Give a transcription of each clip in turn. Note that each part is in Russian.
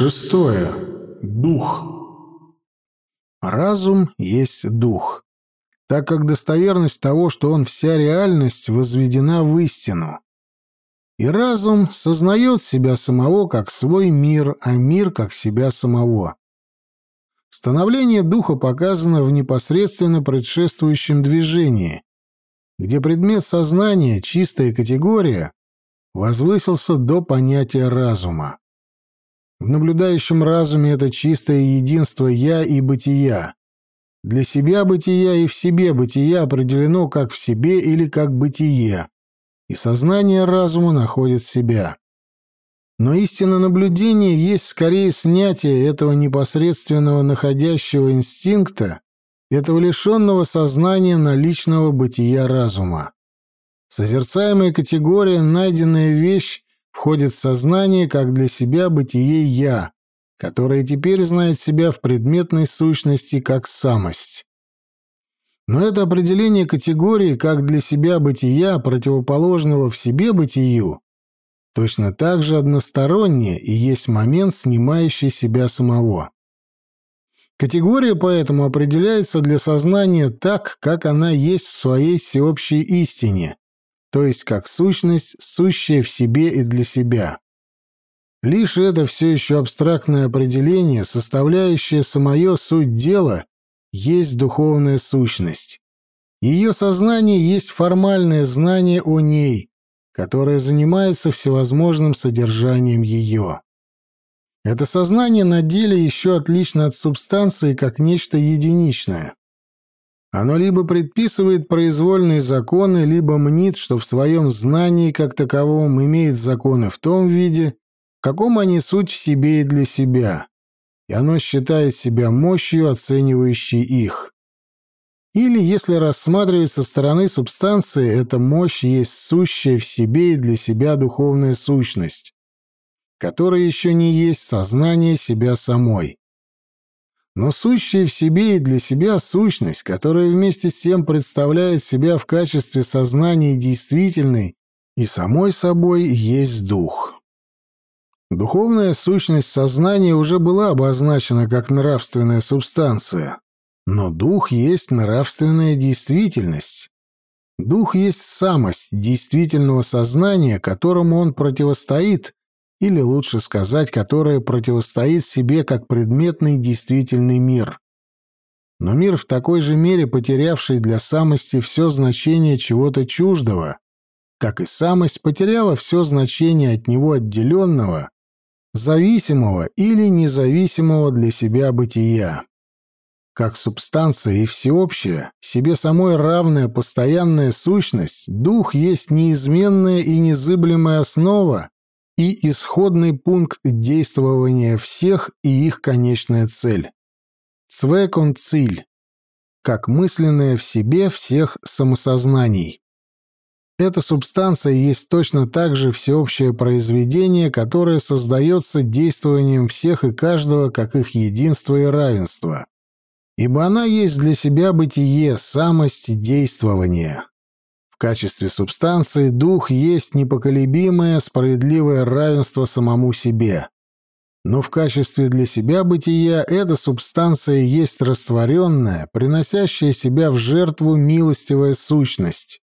Шестое. Дух. Разум есть дух, так как достоверность того, что он вся реальность, возведена в истину. И разум сознает себя самого как свой мир, а мир как себя самого. Становление духа показано в непосредственно предшествующем движении, где предмет сознания, чистая категория, возвысился до понятия разума. В наблюдающем разуме это чистое единство «я» и «бытия». Для себя бытия и в себе бытия определено как в себе или как бытие, и сознание разума находит себя. Но истинное наблюдение есть скорее снятие этого непосредственного находящего инстинкта, этого лишенного сознания наличного бытия разума. Созерцаемая категория, найденная вещь, входит в сознание как для себя бытие «я», которое теперь знает себя в предметной сущности как самость. Но это определение категории как для себя бытия, противоположного в себе бытию, точно так же одностороннее и есть момент, снимающий себя самого. Категория поэтому определяется для сознания так, как она есть в своей всеобщей истине, то есть как сущность, сущая в себе и для себя. Лишь это все еще абстрактное определение, составляющее самое суть дела, есть духовная сущность. Ее сознание есть формальное знание о ней, которое занимается всевозможным содержанием ее. Это сознание на деле еще отлично от субстанции как нечто единичное. Оно либо предписывает произвольные законы, либо мнит, что в своем знании как таковом имеет законы в том виде, в каком они суть в себе и для себя, и оно считает себя мощью, оценивающей их. Или, если рассматривать со стороны субстанции, эта мощь есть сущая в себе и для себя духовная сущность, которая еще не есть сознание себя самой но сущая в себе и для себя сущность, которая вместе с тем представляет себя в качестве сознания действительной и самой собой есть дух. Духовная сущность сознания уже была обозначена как нравственная субстанция, но дух есть нравственная действительность. Дух есть самость действительного сознания, которому он противостоит или лучше сказать, которое противостоит себе как предметный действительный мир. Но мир в такой же мере потерявший для самости все значение чего-то чуждого, как и самость потеряла все значение от него отделенного, зависимого или независимого для себя бытия. Как субстанция и всеобщая, себе самой равная постоянная сущность, дух есть неизменная и незыблемая основа, и исходный пункт действования всех и их конечная цель. Цвекон циль, как мысленное в себе всех самосознаний. Эта субстанция есть точно так же всеобщее произведение, которое создается действованием всех и каждого как их единство и равенство. Ибо она есть для себя бытие, самость действования качестве субстанции дух есть непоколебимое справедливое равенство самому себе. Но в качестве для себя бытия эта субстанция есть растворенная, приносящая себя в жертву милостивая сущность,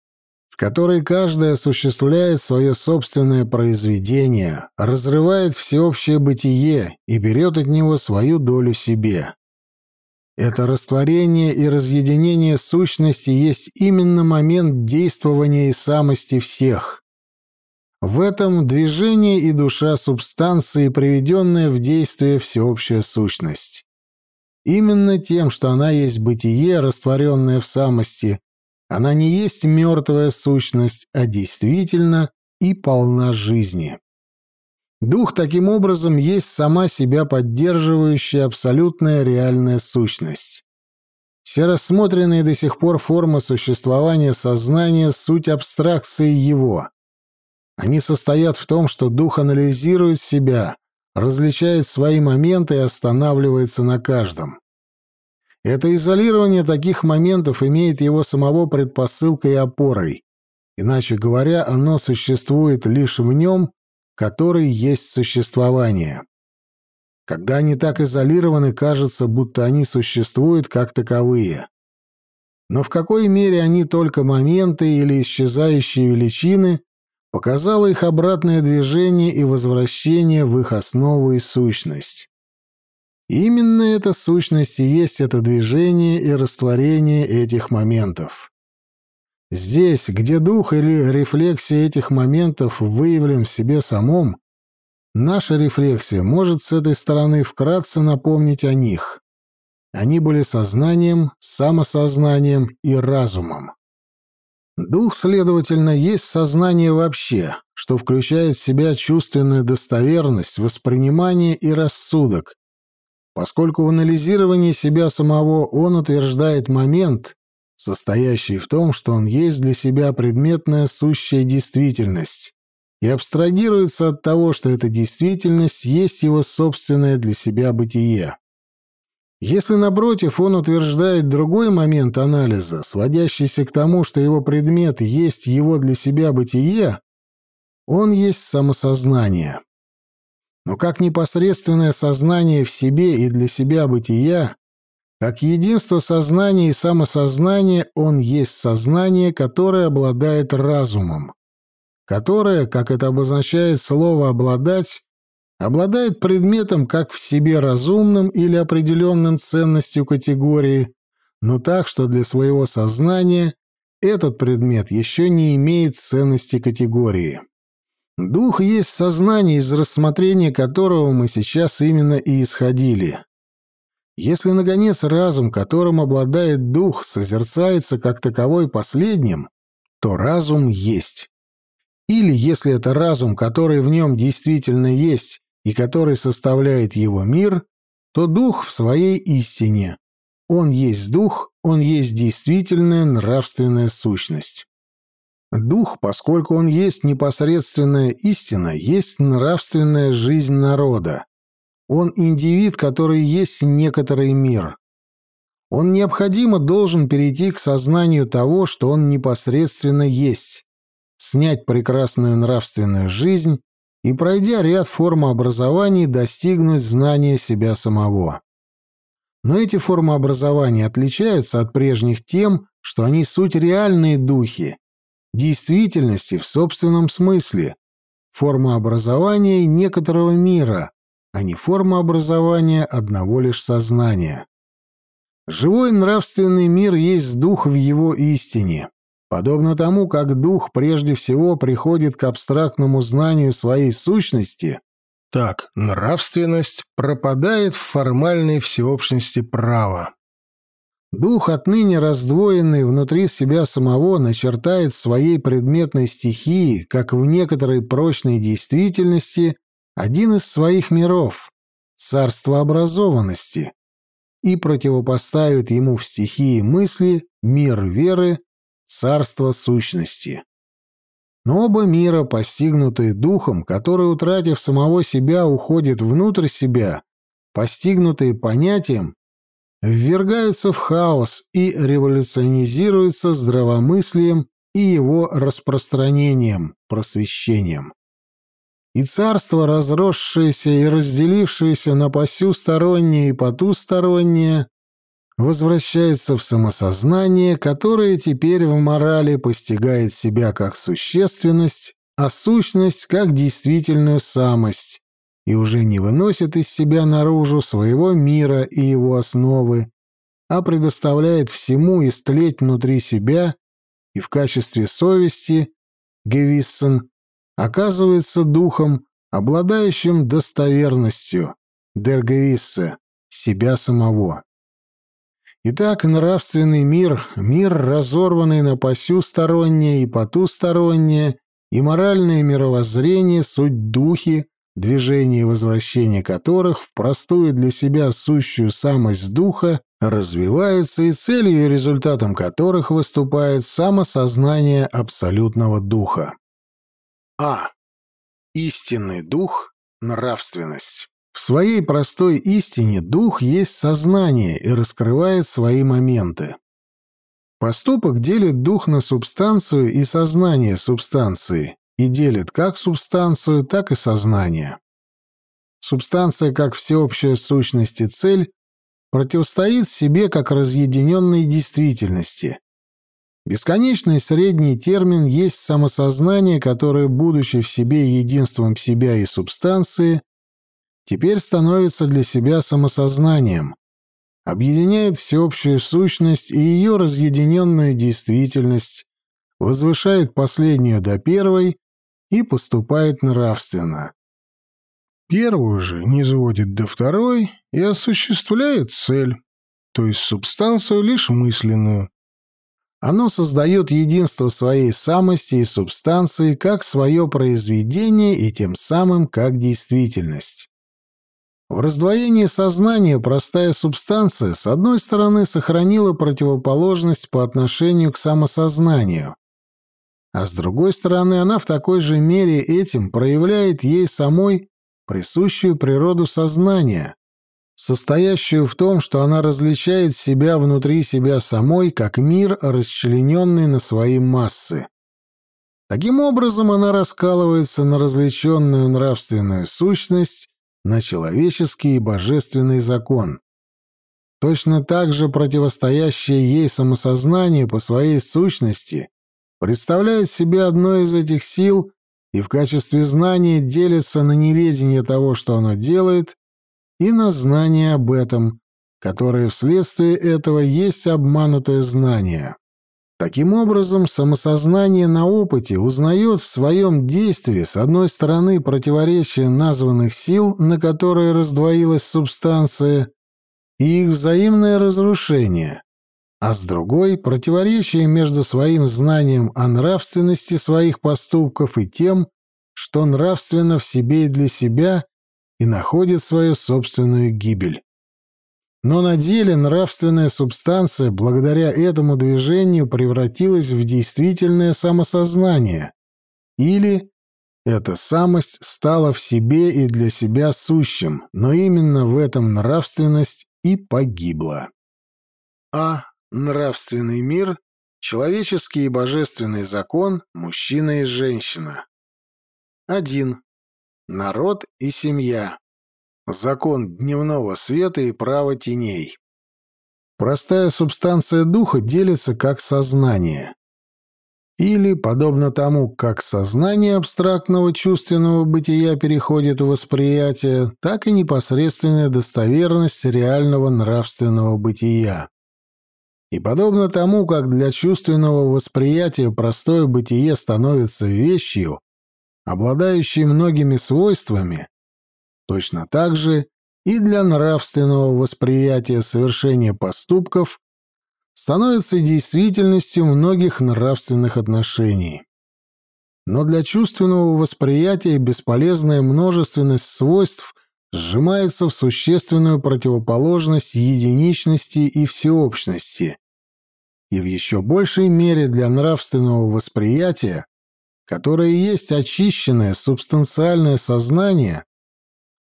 в которой каждый осуществляет свое собственное произведение, разрывает всеобщее бытие и берет от него свою долю себе. Это растворение и разъединение сущности есть именно момент действования и самости всех. В этом движение и душа субстанции, приведенная в действие всеобщая сущность. Именно тем, что она есть бытие, растворенное в самости, она не есть мертвая сущность, а действительно и полна жизни. Дух таким образом есть сама себя поддерживающая абсолютная реальная сущность. Все рассмотренные до сих пор формы существования сознания — суть абстракции его. Они состоят в том, что дух анализирует себя, различает свои моменты и останавливается на каждом. Это изолирование таких моментов имеет его самого предпосылкой и опорой. Иначе говоря, оно существует лишь в нем который есть существование. Когда они так изолированы, кажется, будто они существуют как таковые. Но в какой мере они только моменты или исчезающие величины, показало их обратное движение и возвращение в их основу и сущность. именно эта сущность и есть это движение и растворение этих моментов. Здесь, где дух или рефлексия этих моментов выявлен в себе самом, наша рефлексия может с этой стороны вкратце напомнить о них. Они были сознанием, самосознанием и разумом. Дух, следовательно, есть сознание вообще, что включает в себя чувственную достоверность, воспринимание и рассудок, поскольку в анализировании себя самого он утверждает момент, состоящий в том, что он есть для себя предметная сущая действительность, и абстрагируется от того, что эта действительность есть его собственное для себя бытие. Если, напротив, он утверждает другой момент анализа, сводящийся к тому, что его предмет есть его для себя бытие, он есть самосознание. Но как непосредственное сознание в себе и для себя бытия, как единство сознания и самосознания, он есть сознание, которое обладает разумом, которое, как это обозначает слово «обладать», обладает предметом как в себе разумным или определенным ценностью категории, но так, что для своего сознания этот предмет еще не имеет ценности категории. Дух есть сознание, из рассмотрения которого мы сейчас именно и исходили. Если, наконец, разум, которым обладает дух, созерцается как таковой последним, то разум есть. Или, если это разум, который в нем действительно есть, и который составляет его мир, то дух в своей истине. Он есть дух, он есть действительная нравственная сущность. Дух, поскольку он есть непосредственная истина, есть нравственная жизнь народа. Он индивид, который есть некоторый мир. Он необходимо должен перейти к сознанию того, что он непосредственно есть, снять прекрасную нравственную жизнь и, пройдя ряд формообразований, достигнуть знания себя самого. Но эти формы образования отличаются от прежних тем, что они суть реальные духи, действительности в собственном смысле, форма образования некоторого мира, а не форма образования одного лишь сознания. Живой нравственный мир есть дух в его истине. Подобно тому, как дух прежде всего приходит к абстрактному знанию своей сущности, так нравственность пропадает в формальной всеобщности права. Дух, отныне раздвоенный внутри себя самого, начертает в своей предметной стихии, как в некоторой прочной действительности, один из своих миров — царство образованности, и противопоставит ему в стихии мысли мир веры, царство сущности. Но оба мира, постигнутые духом, который, утратив самого себя, уходит внутрь себя, постигнутые понятием, ввергаются в хаос и революционизируются здравомыслием и его распространением, просвещением. И царство, разросшееся и разделившееся на посюстороннее и потустороннее, возвращается в самосознание, которое теперь в морали постигает себя как существенность, а сущность как действительную самость, и уже не выносит из себя наружу своего мира и его основы, а предоставляет всему истлеть внутри себя и в качестве совести, Гевиссен, оказывается духом, обладающим достоверностью, Дергевиссе, себя самого. Итак, нравственный мир, мир, разорванный на посюстороннее и потустороннее, и моральное мировоззрение, суть духи, движение и возвращение которых в простую для себя сущую самость духа развиваются и целью и результатом которых выступает самосознание абсолютного духа. А. Истинный дух – нравственность. В своей простой истине дух есть сознание и раскрывает свои моменты. Поступок делит дух на субстанцию и сознание субстанции, и делит как субстанцию, так и сознание. субстанция как всеобщая сущность и цель, противостоит себе как разъединенной действительности. Бесконечный средний термин есть самосознание, которое, будучи в себе единством себя и субстанции, теперь становится для себя самосознанием, объединяет всеобщую сущность и ее разъединенную действительность, возвышает последнюю до первой и поступает нравственно. Первую же не сводит до второй и осуществляет цель, то есть субстанцию лишь мысленную. Оно создает единство своей самости и субстанции как свое произведение и тем самым как действительность. В раздвоении сознания простая субстанция, с одной стороны, сохранила противоположность по отношению к самосознанию, а с другой стороны, она в такой же мере этим проявляет ей самой присущую природу сознания, состоящую в том, что она различает себя внутри себя самой, как мир, расчлененный на свои массы. Таким образом, она раскалывается на различенную нравственную сущность на человеческий и божественный закон. Точно так же противостоящее ей самосознание по своей сущности представляет себе одно из этих сил и в качестве знания делится на неведение того, что оно делает, и на знание об этом, которое вследствие этого есть обманутое знание. Таким образом, самосознание на опыте узнает в своем действии, с одной стороны, противоречие названных сил, на которые раздвоилась субстанция, и их взаимное разрушение, а с другой — противоречие между своим знанием о нравственности своих поступков и тем, что нравственно в себе и для себя, и находит свою собственную гибель. Но на деле нравственная субстанция благодаря этому движению превратилась в действительное самосознание. Или эта самость стала в себе и для себя сущим, но именно в этом нравственность и погибла. А. Нравственный мир, человеческий и божественный закон, мужчина и женщина. 1. Народ и семья. Закон дневного света и право теней. Простая субстанция духа делится как сознание. Или, подобно тому, как сознание абстрактного чувственного бытия переходит в восприятие, так и непосредственная достоверность реального нравственного бытия. И подобно тому, как для чувственного восприятия простое бытие становится вещью, обладающей многими свойствами, Точно так же и для нравственного восприятия совершения поступков становится действительностью многих нравственных отношений. Но для чувственного восприятия бесполезная множественность свойств сжимается в существенную противоположность единичности и всеобщности, и в еще большей мере для нравственного восприятия, которое есть очищенное субстанциальное сознание,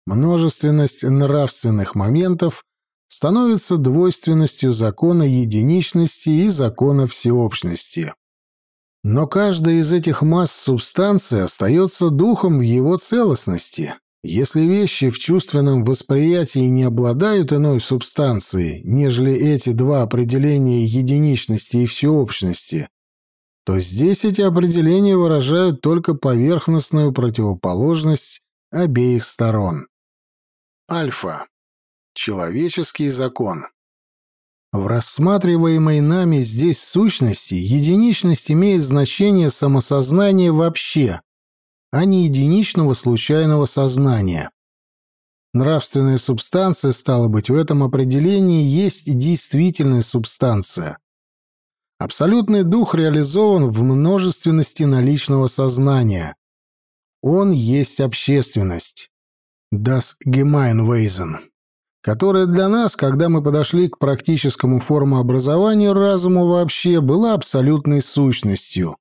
множественность нравственных моментов становится двойственностью закона единичности и закона всеобщности. Но каждая из этих масс субстанции остается духом в его целостности. Если вещи в чувственном восприятии не обладают иной субстанцией, нежели эти два определения единичности и всеобщности, то здесь эти определения выражают только поверхностную противоположность обеих сторон. Альфа. Человеческий закон. В рассматриваемой нами здесь сущности единичность имеет значение самосознания вообще, а не единичного случайного сознания. Нравственная субстанция, стало быть, в этом определении есть действительная субстанция. Абсолютный дух реализован в множественности наличного сознания. Он есть общественность. Das Gemeinwesen, которая для нас, когда мы подошли к практическому формообразованию разума вообще, была абсолютной сущностью.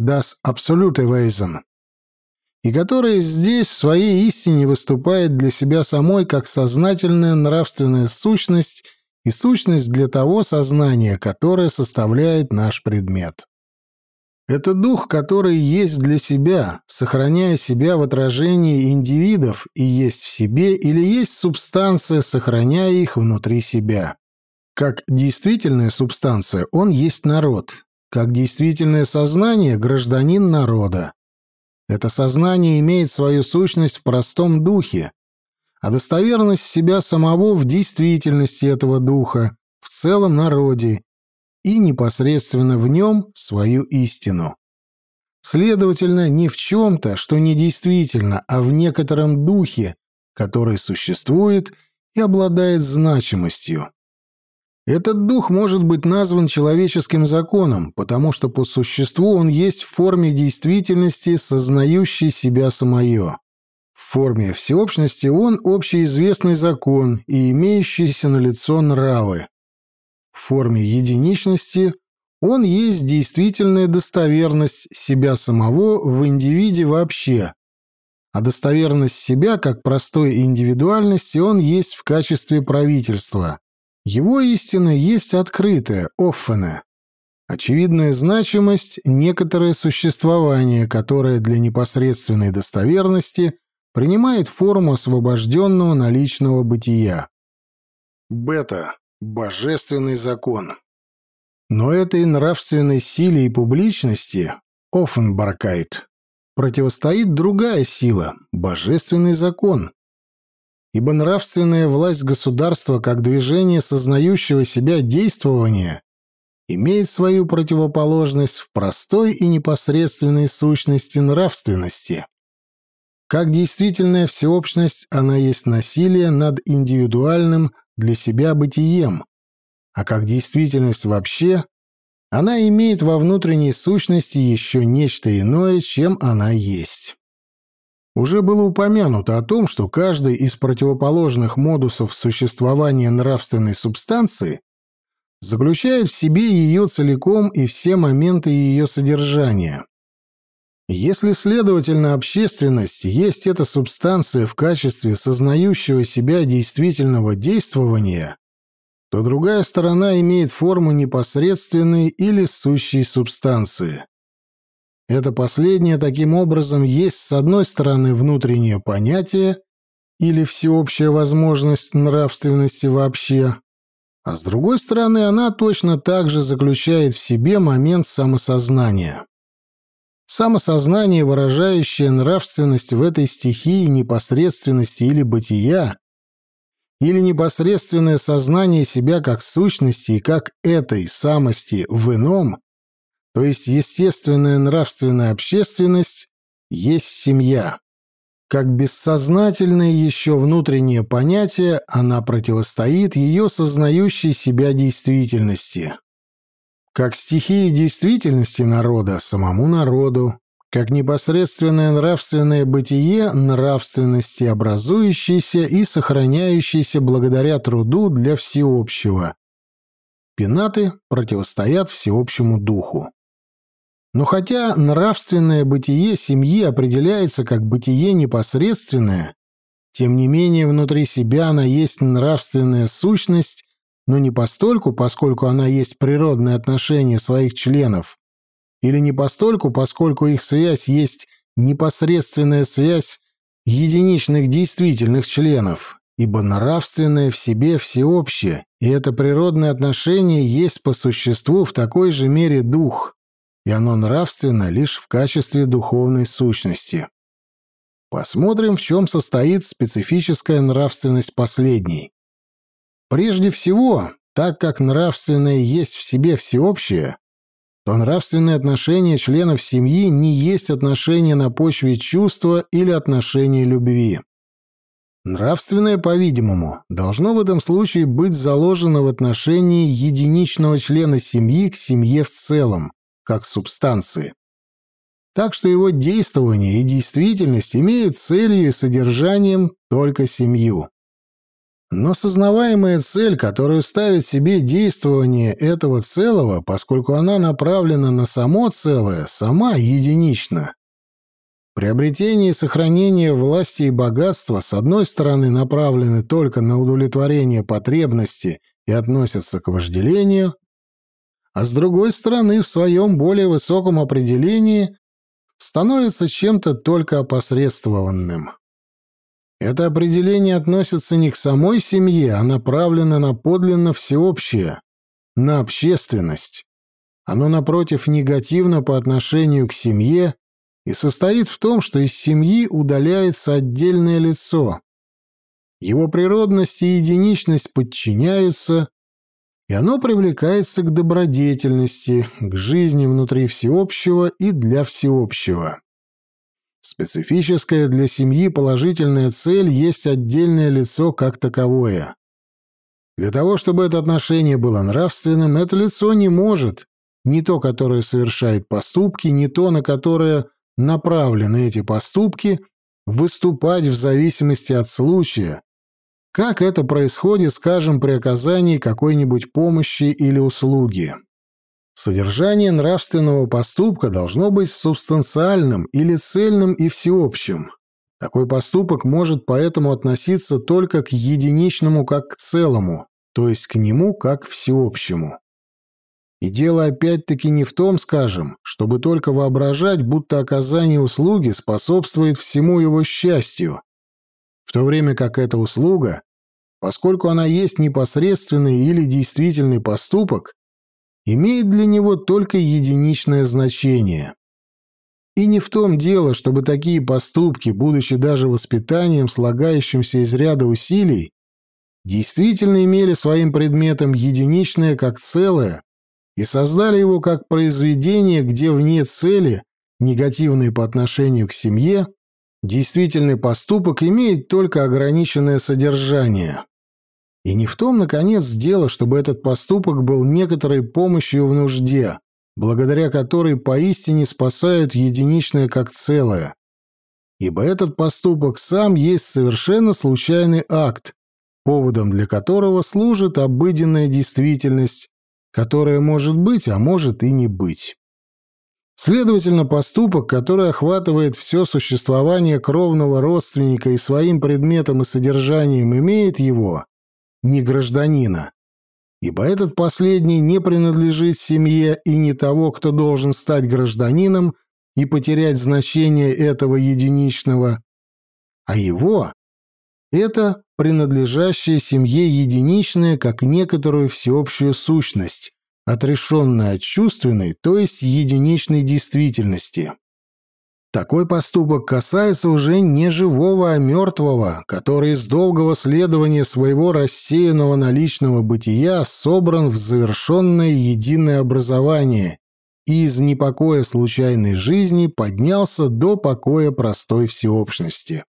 Das Absolute Wesen, и которая здесь в своей истине выступает для себя самой как сознательная нравственная сущность и сущность для того сознания, которое составляет наш предмет. Это дух, который есть для себя, сохраняя себя в отражении индивидов и есть в себе, или есть субстанция, сохраняя их внутри себя. Как действительная субстанция, он есть народ. Как действительное сознание – гражданин народа. Это сознание имеет свою сущность в простом духе, а достоверность себя самого в действительности этого духа, в целом народе и непосредственно в нем свою истину. Следовательно, не в чем-то, что недействительно, а в некотором духе, который существует и обладает значимостью. Этот дух может быть назван человеческим законом, потому что по существу он есть в форме действительности, сознающей себя самое. В форме всеобщности он общеизвестный закон и имеющийся на лицо нравы. В форме единичности он есть действительная достоверность себя самого в индивиде вообще, а достоверность себя как простой индивидуальности он есть в качестве правительства. Его истина есть открытая, оффене. Очевидная значимость – некоторое существование, которое для непосредственной достоверности принимает форму освобожденного наличного бытия. Бета – божественный закон. Но этой нравственной силе и публичности, Оффенбаркайт, противостоит другая сила – божественный закон, ибо нравственная власть государства как движение сознающего себя действования имеет свою противоположность в простой и непосредственной сущности нравственности. Как действительная всеобщность она есть насилие над индивидуальным для себя бытием, а как действительность вообще она имеет во внутренней сущности еще нечто иное, чем она есть. Уже было упомянуто о том, что каждый из противоположных модусов существования нравственной субстанции заключает в себе ее целиком и все моменты ее содержания. Если, следовательно, общественность есть эта субстанция в качестве сознающего себя действительного действования, то другая сторона имеет форму непосредственной или сущей субстанции. Это последнее таким образом есть с одной стороны внутреннее понятие или всеобщая возможность нравственности вообще, а с другой стороны она точно так же заключает в себе момент самосознания. Самосознание, выражающее нравственность в этой стихии непосредственности или бытия, или непосредственное сознание себя как сущности и как этой самости в ином, то есть естественная нравственная общественность, есть семья. Как бессознательное еще внутреннее понятие, она противостоит ее сознающей себя действительности. Как стихия действительности народа самому народу, как непосредственное нравственное бытие нравственности, образующейся и сохраняющейся благодаря труду для всеобщего. Пенаты противостоят всеобщему духу. Но хотя нравственное бытие семьи определяется как бытие непосредственное, тем не менее внутри себя она есть нравственная сущность, но не постольку, поскольку она есть природное отношение своих членов, или не постольку, поскольку их связь есть непосредственная связь единичных действительных членов, ибо нравственное в себе всеобщее, и это природное отношение есть по существу в такой же мере дух и оно нравственно лишь в качестве духовной сущности. Посмотрим, в чем состоит специфическая нравственность последней. Прежде всего, так как нравственное есть в себе всеобщее, то нравственные отношения членов семьи не есть отношения на почве чувства или отношения любви. Нравственное, по-видимому, должно в этом случае быть заложено в отношении единичного члена семьи к семье в целом, как субстанции. Так что его действование и действительность имеют целью и содержанием только семью. Но сознаваемая цель, которую ставит себе действование этого целого, поскольку она направлена на само целое, сама единична. Приобретение и сохранение власти и богатства с одной стороны направлены только на удовлетворение потребности и относятся к вожделению, а с другой стороны, в своем более высоком определении становится чем-то только опосредствованным. Это определение относится не к самой семье, а направлено на подлинно всеобщее, на общественность. Оно, напротив, негативно по отношению к семье и состоит в том, что из семьи удаляется отдельное лицо. Его природность и единичность подчиняются, и оно привлекается к добродетельности, к жизни внутри всеобщего и для всеобщего. Специфическая для семьи положительная цель есть отдельное лицо как таковое. Для того, чтобы это отношение было нравственным, это лицо не может, не то, которое совершает поступки, не то, на которое направлены эти поступки, выступать в зависимости от случая, как это происходит, скажем, при оказании какой-нибудь помощи или услуги. Содержание нравственного поступка должно быть субстанциальным или цельным и всеобщим. Такой поступок может поэтому относиться только к единичному как к целому, то есть к нему как к всеобщему. И дело опять-таки не в том, скажем, чтобы только воображать, будто оказание услуги способствует всему его счастью, в то время как эта услуга, поскольку она есть непосредственный или действительный поступок, имеет для него только единичное значение. И не в том дело, чтобы такие поступки, будучи даже воспитанием, слагающимся из ряда усилий, действительно имели своим предметом единичное как целое и создали его как произведение, где вне цели, негативные по отношению к семье, действительный поступок имеет только ограниченное содержание. И не в том, наконец, дело, чтобы этот поступок был некоторой помощью в нужде, благодаря которой поистине спасают единичное как целое. Ибо этот поступок сам есть совершенно случайный акт, поводом для которого служит обыденная действительность, которая может быть, а может и не быть. Следовательно, поступок, который охватывает все существование кровного родственника и своим предметом и содержанием имеет его, не гражданина, ибо этот последний не принадлежит семье и не того, кто должен стать гражданином и потерять значение этого единичного, а его — это принадлежащее семье единичное как некоторую всеобщую сущность, отрешенная от чувственной, то есть единичной действительности. Такой поступок касается уже не живого, а мертвого, который из долгого следования своего рассеянного наличного бытия собран в завершенное единое образование и из непокоя случайной жизни поднялся до покоя простой всеобщности.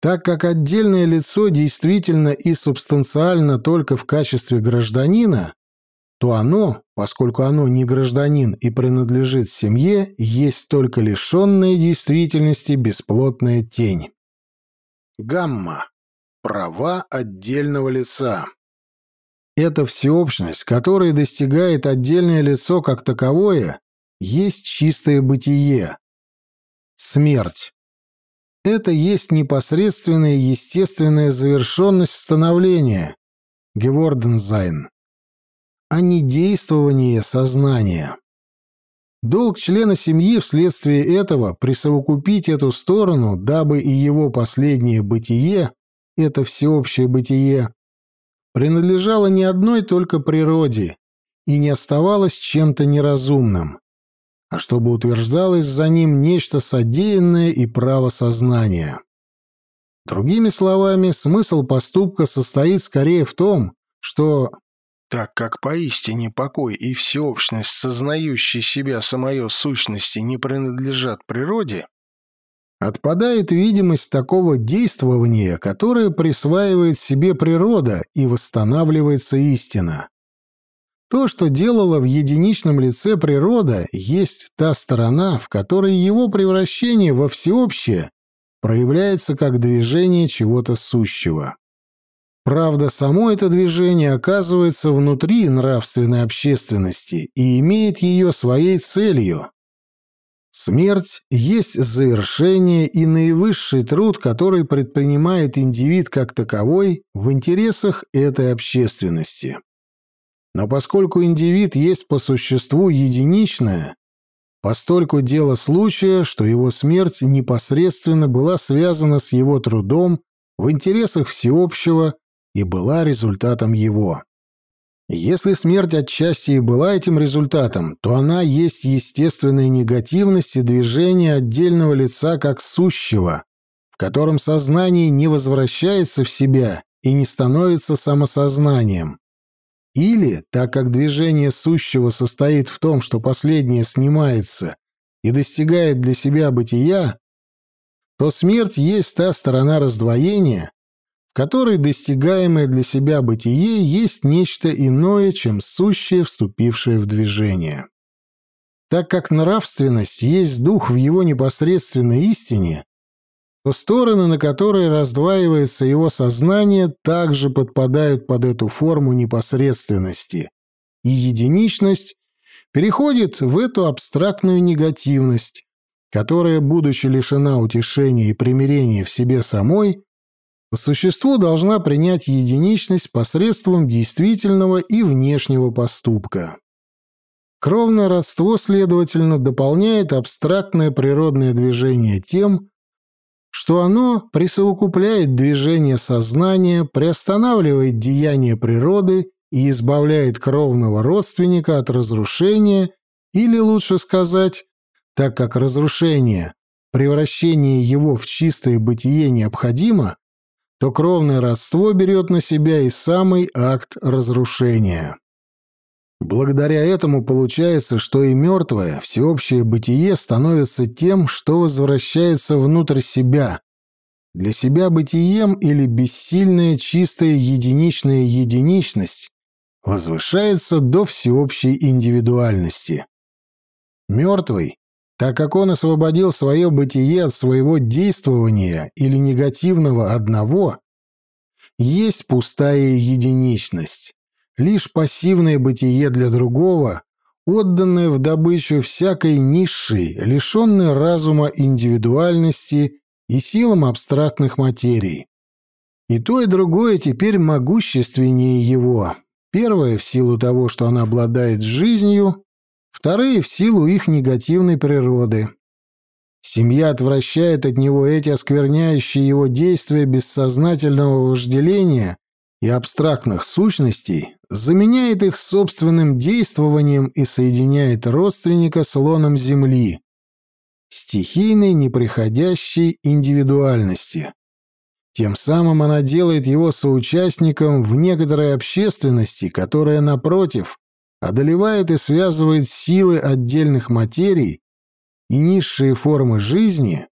Так как отдельное лицо действительно и субстанциально только в качестве гражданина, то оно, поскольку оно не гражданин и принадлежит семье, есть только лишенная действительности бесплотная тень. Гамма. Права отдельного лица. Эта всеобщность, которой достигает отдельное лицо как таковое, есть чистое бытие. Смерть. Это есть непосредственная естественная завершенность становления. Гевордензайн а не действование сознания. Долг члена семьи вследствие этого присовокупить эту сторону, дабы и его последнее бытие, это всеобщее бытие, принадлежало не одной только природе и не оставалось чем-то неразумным, а чтобы утверждалось за ним нечто содеянное и право сознания. Другими словами, смысл поступка состоит скорее в том, что так как поистине покой и всеобщность, сознающей себя самое сущности, не принадлежат природе, отпадает видимость такого действования, которое присваивает себе природа и восстанавливается истина. То, что делала в единичном лице природа, есть та сторона, в которой его превращение во всеобщее проявляется как движение чего-то сущего. Правда, само это движение оказывается внутри нравственной общественности и имеет ее своей целью. Смерть есть завершение и наивысший труд, который предпринимает индивид как таковой в интересах этой общественности. Но поскольку индивид есть по существу единичное, постольку дело случая, что его смерть непосредственно была связана с его трудом в интересах всеобщего и была результатом его. Если смерть отчасти и была этим результатом, то она есть естественная негативность и движение отдельного лица как сущего, в котором сознание не возвращается в себя и не становится самосознанием. Или, так как движение сущего состоит в том, что последнее снимается и достигает для себя бытия, то смерть есть та сторона раздвоения, которой достигаемое для себя бытие есть нечто иное, чем сущее, вступившее в движение. Так как нравственность есть дух в его непосредственной истине, то стороны, на которые раздваивается его сознание, также подпадают под эту форму непосредственности, и единичность переходит в эту абстрактную негативность, которая, будучи лишена утешения и примирения в себе самой, по существу должна принять единичность посредством действительного и внешнего поступка. Кровное родство, следовательно, дополняет абстрактное природное движение тем, что оно присовокупляет движение сознания, приостанавливает деяние природы и избавляет кровного родственника от разрушения, или, лучше сказать, так как разрушение, превращение его в чистое бытие необходимо, то кровное родство берет на себя и самый акт разрушения. Благодаря этому получается, что и мертвое, всеобщее бытие становится тем, что возвращается внутрь себя. Для себя бытием или бессильная чистая единичная единичность возвышается до всеобщей индивидуальности. Мертвый, так как он освободил свое бытие от своего действования или негативного одного, есть пустая единичность лишь пассивное бытие для другого, отданное в добычу всякой низшей, лишенной разума индивидуальности и силам абстрактных материй. И то, и другое теперь могущественнее его. Первое в силу того, что она обладает жизнью, вторые в силу их негативной природы. Семья отвращает от него эти оскверняющие его действия бессознательного вожделения и абстрактных сущностей, заменяет их собственным действованием и соединяет родственника с лоном Земли, стихийной неприходящей индивидуальности. Тем самым она делает его соучастником в некоторой общественности, которая, напротив, одолевает и связывает силы отдельных материй и низшие формы жизни,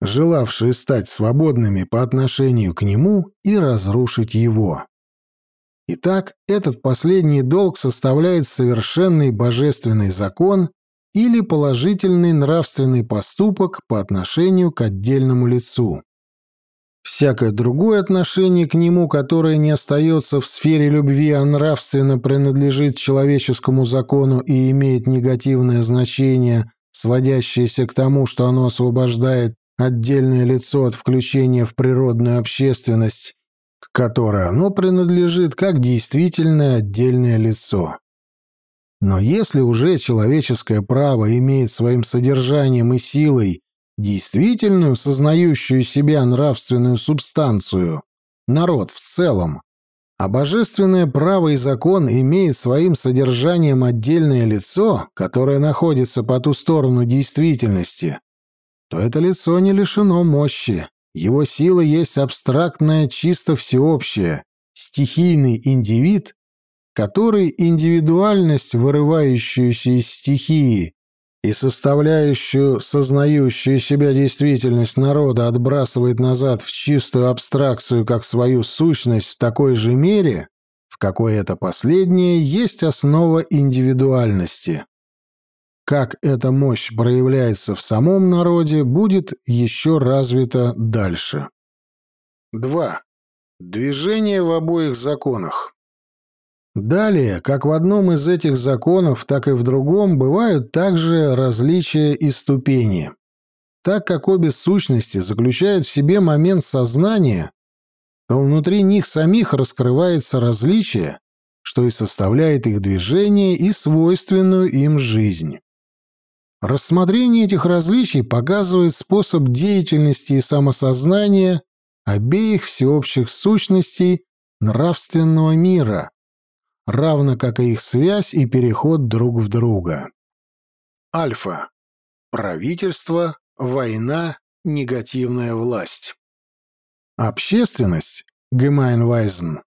желавшие стать свободными по отношению к нему и разрушить его. Итак, этот последний долг составляет совершенный божественный закон или положительный нравственный поступок по отношению к отдельному лицу. Всякое другое отношение к нему, которое не остается в сфере любви, а нравственно принадлежит человеческому закону и имеет негативное значение, сводящееся к тому, что оно освобождает отдельное лицо от включения в природную общественность, к которой оно принадлежит как действительное отдельное лицо. Но если уже человеческое право имеет своим содержанием и силой действительную, сознающую себя нравственную субстанцию, народ в целом, а божественное право и закон имеет своим содержанием отдельное лицо, которое находится по ту сторону действительности, то это лицо не лишено мощи. Его сила есть абстрактная, чисто всеобщая, стихийный индивид, который индивидуальность, вырывающуюся из стихии и составляющую сознающую себя действительность народа отбрасывает назад в чистую абстракцию как свою сущность в такой же мере, в какой это последнее есть основа индивидуальности. Как эта мощь проявляется в самом народе, будет еще развито дальше. 2. Движение в обоих законах. Далее, как в одном из этих законов, так и в другом, бывают также различия и ступени. Так как обе сущности заключают в себе момент сознания, то внутри них самих раскрывается различие, что и составляет их движение и свойственную им жизнь. Рассмотрение этих различий показывает способ деятельности и самосознания обеих всеобщих сущностей нравственного мира, равно как и их связь и переход друг в друга. Альфа. Правительство, война, негативная власть. Общественность, Gemeinweisen,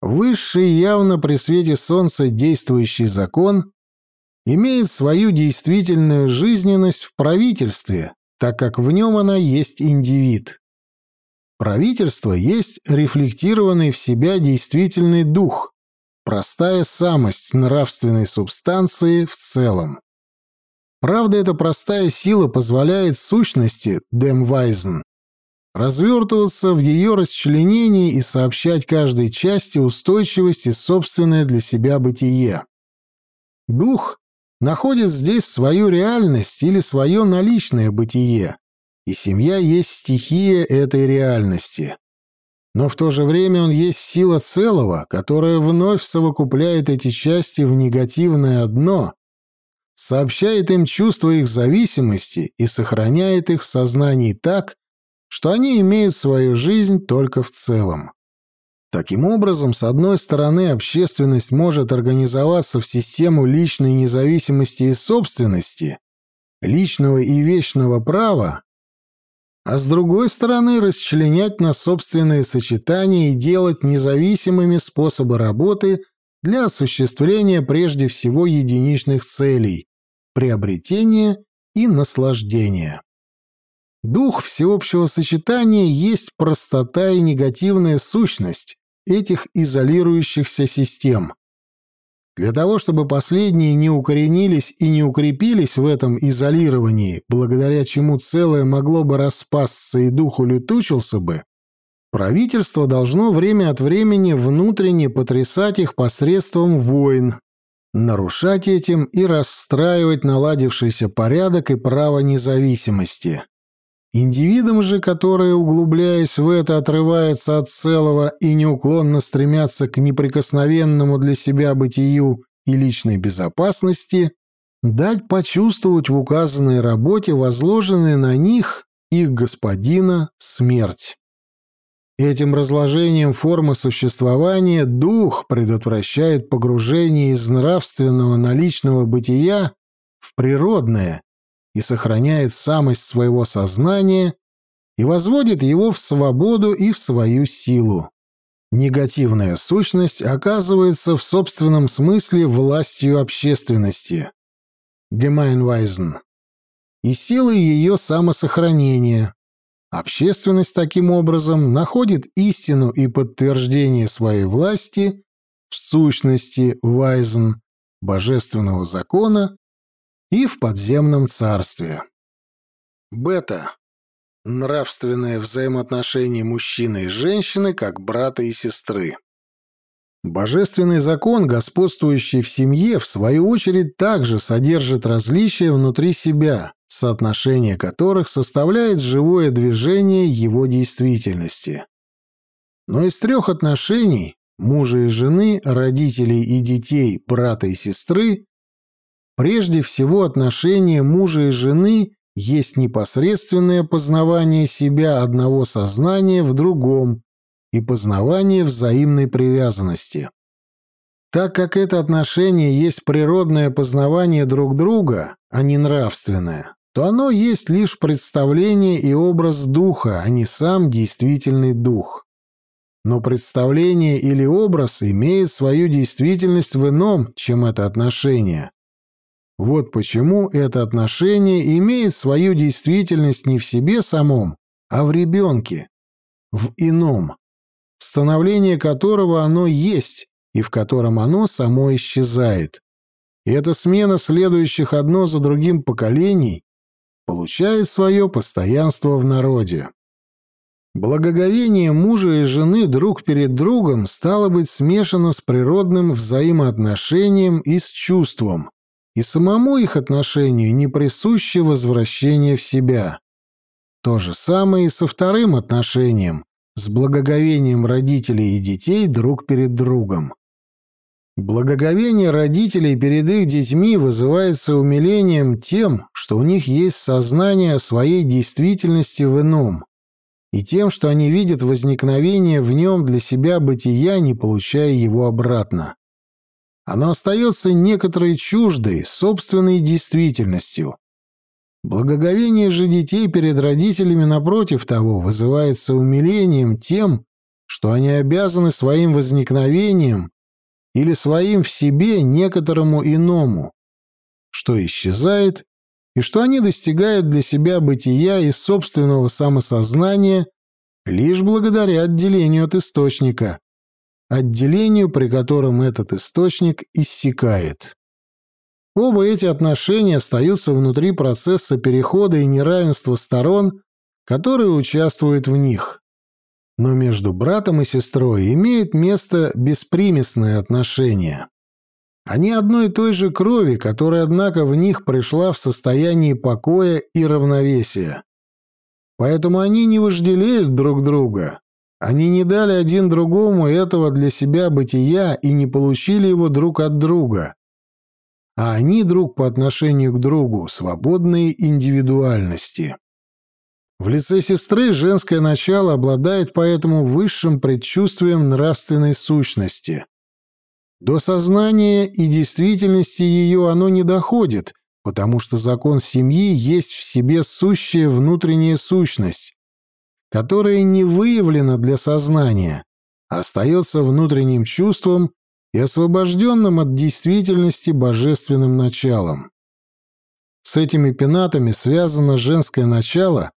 высший явно при свете солнца действующий закон, имеет свою действительную жизненность в правительстве, так как в нем она есть индивид. Правительство есть рефлектированный в себя действительный дух, простая самость нравственной субстанции в целом. Правда, эта простая сила позволяет сущности, Демвайзен, развертываться в ее расчленении и сообщать каждой части устойчивость и собственное для себя бытие. Дух находит здесь свою реальность или свое наличное бытие, и семья есть стихия этой реальности. Но в то же время он есть сила целого, которая вновь совокупляет эти части в негативное одно, сообщает им чувство их зависимости и сохраняет их в сознании так, что они имеют свою жизнь только в целом. Таким образом, с одной стороны, общественность может организоваться в систему личной независимости и собственности, личного и вечного права, а с другой стороны, расчленять на собственные сочетания и делать независимыми способы работы для осуществления прежде всего единичных целей – приобретения и наслаждения. Дух всеобщего сочетания есть простота и негативная сущность этих изолирующихся систем. Для того, чтобы последние не укоренились и не укрепились в этом изолировании, благодаря чему целое могло бы распасться и дух улетучился бы, правительство должно время от времени внутренне потрясать их посредством войн, нарушать этим и расстраивать наладившийся порядок и право независимости. Индивидам же, которые, углубляясь в это, отрываются от целого и неуклонно стремятся к неприкосновенному для себя бытию и личной безопасности, дать почувствовать в указанной работе возложенной на них их господина смерть. Этим разложением формы существования дух предотвращает погружение из нравственного наличного бытия в природное, и сохраняет самость своего сознания и возводит его в свободу и в свою силу. Негативная сущность оказывается в собственном смысле властью общественности. Gemeinweisen. И силой ее самосохранения. Общественность таким образом находит истину и подтверждение своей власти в сущности Weisen, божественного закона и в подземном царстве. Бета. Нравственное взаимоотношение мужчины и женщины как брата и сестры. Божественный закон, господствующий в семье, в свою очередь также содержит различия внутри себя, соотношение которых составляет живое движение его действительности. Но из трех отношений – мужа и жены, родителей и детей, брата и сестры Прежде всего, отношения мужа и жены есть непосредственное познавание себя одного сознания в другом и познавание взаимной привязанности. Так как это отношение есть природное познавание друг друга, а не нравственное, то оно есть лишь представление и образ духа, а не сам действительный дух. Но представление или образ имеет свою действительность в ином, чем это отношение, вот почему это отношение имеет свою действительность не в себе самом, а в ребенке, в ином, становление которого оно есть и в котором оно само исчезает. И эта смена следующих одно за другим поколений получает свое постоянство в народе. Благоговение мужа и жены друг перед другом стало быть смешано с природным взаимоотношением и с чувством, и самому их отношению не присуще возвращение в себя. То же самое и со вторым отношением, с благоговением родителей и детей друг перед другом. Благоговение родителей перед их детьми вызывается умилением тем, что у них есть сознание о своей действительности в ином, и тем, что они видят возникновение в нем для себя бытия, не получая его обратно. Оно остается некоторой чуждой, собственной действительностью. Благоговение же детей перед родителями, напротив того, вызывается умилением тем, что они обязаны своим возникновением или своим в себе некоторому иному, что исчезает, и что они достигают для себя бытия и собственного самосознания лишь благодаря отделению от источника, отделению, при котором этот источник иссякает. Оба эти отношения остаются внутри процесса перехода и неравенства сторон, которые участвуют в них. Но между братом и сестрой имеет место беспримесное отношение. Они одной и той же крови, которая, однако, в них пришла в состоянии покоя и равновесия. Поэтому они не вожделеют друг друга. Они не дали один другому этого для себя бытия и не получили его друг от друга. А они друг по отношению к другу, свободные индивидуальности. В лице сестры женское начало обладает поэтому высшим предчувствием нравственной сущности. До сознания и действительности ее оно не доходит, потому что закон семьи есть в себе сущая внутренняя сущность, которая не выявлена для сознания, остается внутренним чувством и освобожденным от действительности божественным началом. С этими пенатами связано женское начало,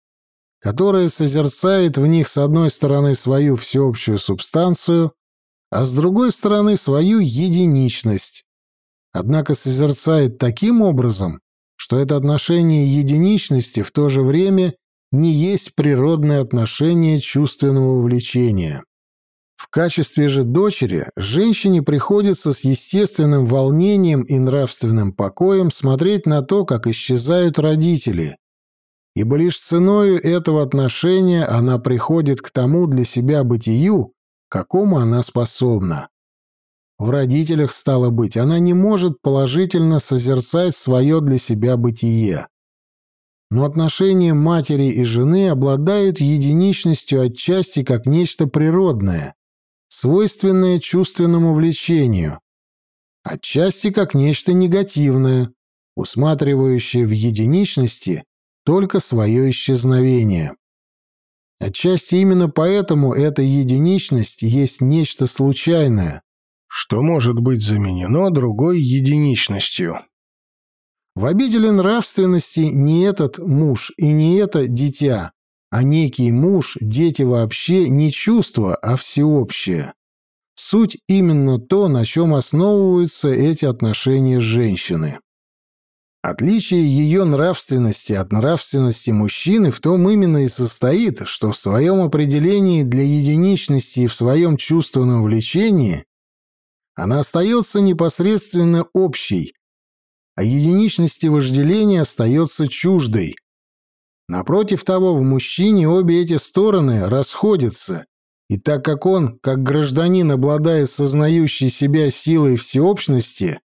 которое созерцает в них с одной стороны свою всеобщую субстанцию, а с другой стороны свою единичность, однако созерцает таким образом, что это отношение единичности в то же время не есть природное отношение чувственного влечения. В качестве же дочери женщине приходится с естественным волнением и нравственным покоем смотреть на то, как исчезают родители, ибо лишь ценою этого отношения она приходит к тому для себя бытию, какому она способна. В родителях, стало быть, она не может положительно созерцать свое для себя бытие. Но отношения матери и жены обладают единичностью отчасти как нечто природное, свойственное чувственному влечению, отчасти как нечто негативное, усматривающее в единичности только свое исчезновение. Отчасти именно поэтому эта единичность есть нечто случайное, что может быть заменено другой единичностью. В обители нравственности не этот муж и не это дитя, а некий муж, дети вообще не чувство, а всеобщее. Суть именно то, на чем основываются эти отношения женщины. Отличие ее нравственности от нравственности мужчины в том именно и состоит, что в своем определении для единичности и в своем чувственном влечении она остается непосредственно общей, а единичности вожделения остается чуждой. Напротив того, в мужчине обе эти стороны расходятся, и так как он, как гражданин, обладает сознающей себя силой всеобщности,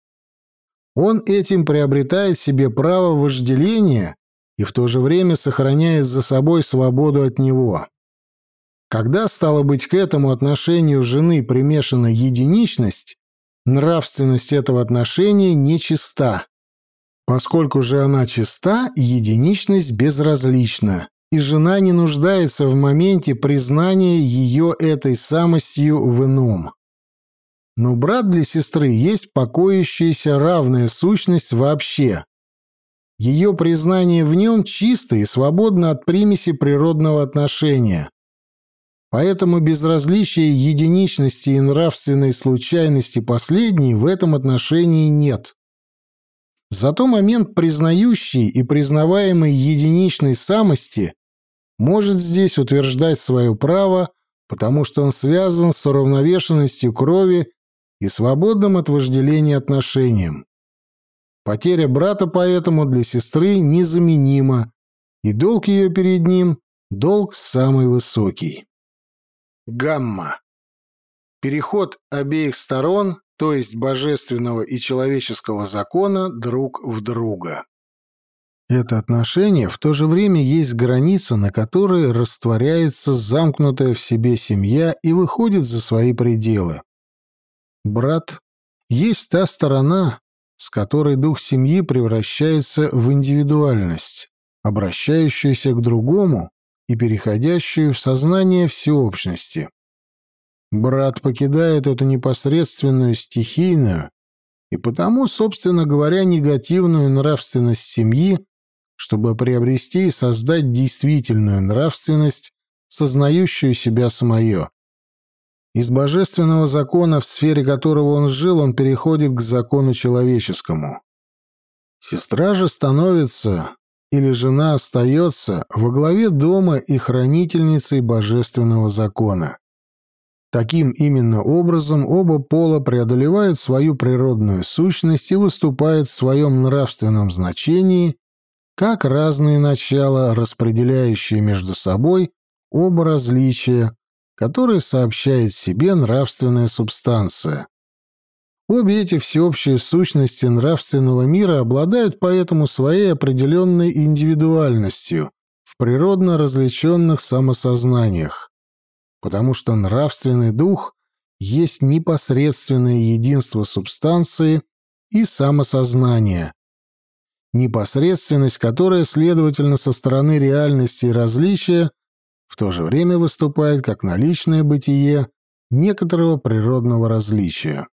он этим приобретает себе право вожделения и в то же время сохраняет за собой свободу от него. Когда, стало быть, к этому отношению жены примешана единичность, нравственность этого отношения нечиста. Поскольку же она чиста, единичность безразлична, и жена не нуждается в моменте признания ее этой самостью в ином. Но брат для сестры есть покоящаяся равная сущность вообще. Ее признание в нем чисто и свободно от примеси природного отношения. Поэтому безразличия единичности и нравственной случайности последней в этом отношении нет. Зато момент признающий и признаваемой единичной самости может здесь утверждать свое право, потому что он связан с уравновешенностью крови и свободным от вожделения отношением. Потеря брата поэтому для сестры незаменима, и долг ее перед ним – долг самый высокий. Гамма. Переход обеих сторон то есть божественного и человеческого закона, друг в друга. Это отношение в то же время есть граница, на которой растворяется замкнутая в себе семья и выходит за свои пределы. Брат есть та сторона, с которой дух семьи превращается в индивидуальность, обращающуюся к другому и переходящую в сознание всеобщности. Брат покидает эту непосредственную стихийную и потому, собственно говоря, негативную нравственность семьи, чтобы приобрести и создать действительную нравственность, сознающую себя самое. Из божественного закона, в сфере которого он жил, он переходит к закону человеческому. Сестра же становится, или жена остается, во главе дома и хранительницей божественного закона. Таким именно образом оба пола преодолевают свою природную сущность и выступают в своем нравственном значении как разные начала, распределяющие между собой оба различия, которые сообщает себе нравственная субстанция. Обе эти всеобщие сущности нравственного мира обладают поэтому своей определенной индивидуальностью в природно различенных самосознаниях потому что нравственный дух есть непосредственное единство субстанции и самосознания, непосредственность, которая, следовательно, со стороны реальности и различия в то же время выступает как наличное бытие некоторого природного различия.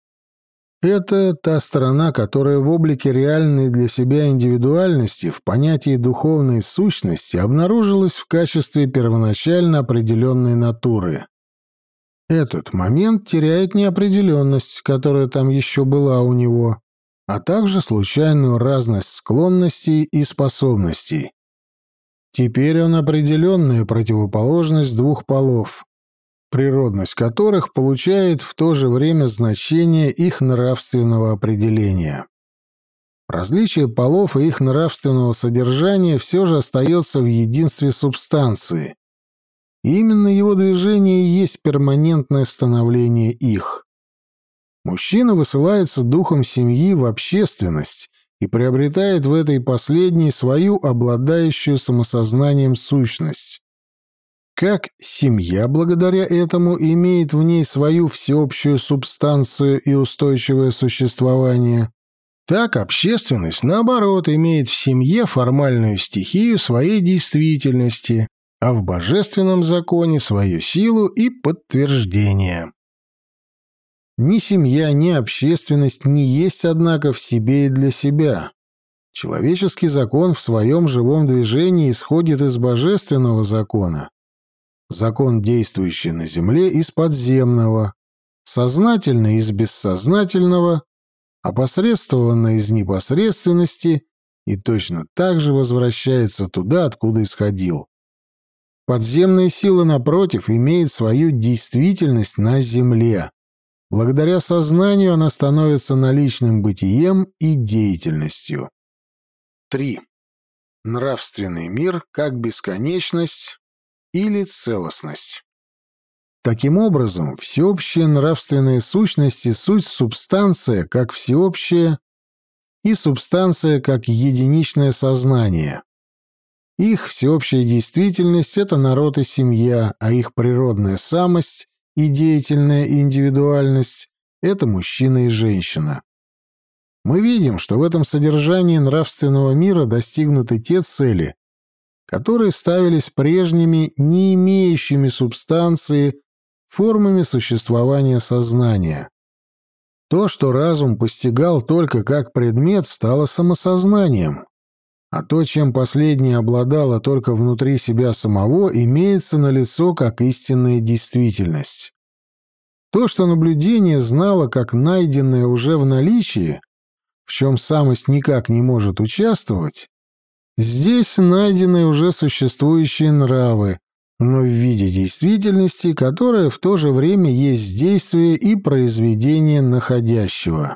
Это та сторона, которая в облике реальной для себя индивидуальности в понятии духовной сущности обнаружилась в качестве первоначально определенной натуры. Этот момент теряет неопределенность, которая там еще была у него, а также случайную разность склонностей и способностей. Теперь он определенная противоположность двух полов, природность которых получает в то же время значение их нравственного определения. Различие полов и их нравственного содержания все же остается в единстве субстанции. И именно его движение и есть перманентное становление их. Мужчина высылается духом семьи в общественность и приобретает в этой последней свою обладающую самосознанием сущность. Как семья благодаря этому имеет в ней свою всеобщую субстанцию и устойчивое существование, так общественность, наоборот, имеет в семье формальную стихию своей действительности, а в божественном законе свою силу и подтверждение. Ни семья, ни общественность не есть, однако, в себе и для себя. Человеческий закон в своем живом движении исходит из божественного закона, закон, действующий на Земле, из подземного, сознательный из бессознательного, опосредствованно из непосредственности и точно так же возвращается туда, откуда исходил. Подземная сила, напротив, имеет свою действительность на Земле. Благодаря сознанию она становится наличным бытием и деятельностью. 3. Нравственный мир как бесконечность или целостность. Таким образом, всеобщая нравственная сущность и суть субстанция как всеобщая и субстанция как единичное сознание. Их всеобщая действительность — это народ и семья, а их природная самость и деятельная индивидуальность — это мужчина и женщина. Мы видим, что в этом содержании нравственного мира достигнуты те цели, которые ставились прежними, не имеющими субстанции, формами существования сознания. То, что разум постигал только как предмет, стало самосознанием, а то, чем последнее обладало только внутри себя самого, имеется на лицо как истинная действительность. То, что наблюдение знало как найденное уже в наличии, в чем самость никак не может участвовать, Здесь найдены уже существующие нравы, но в виде действительности, которая в то же время есть действие и произведение находящего.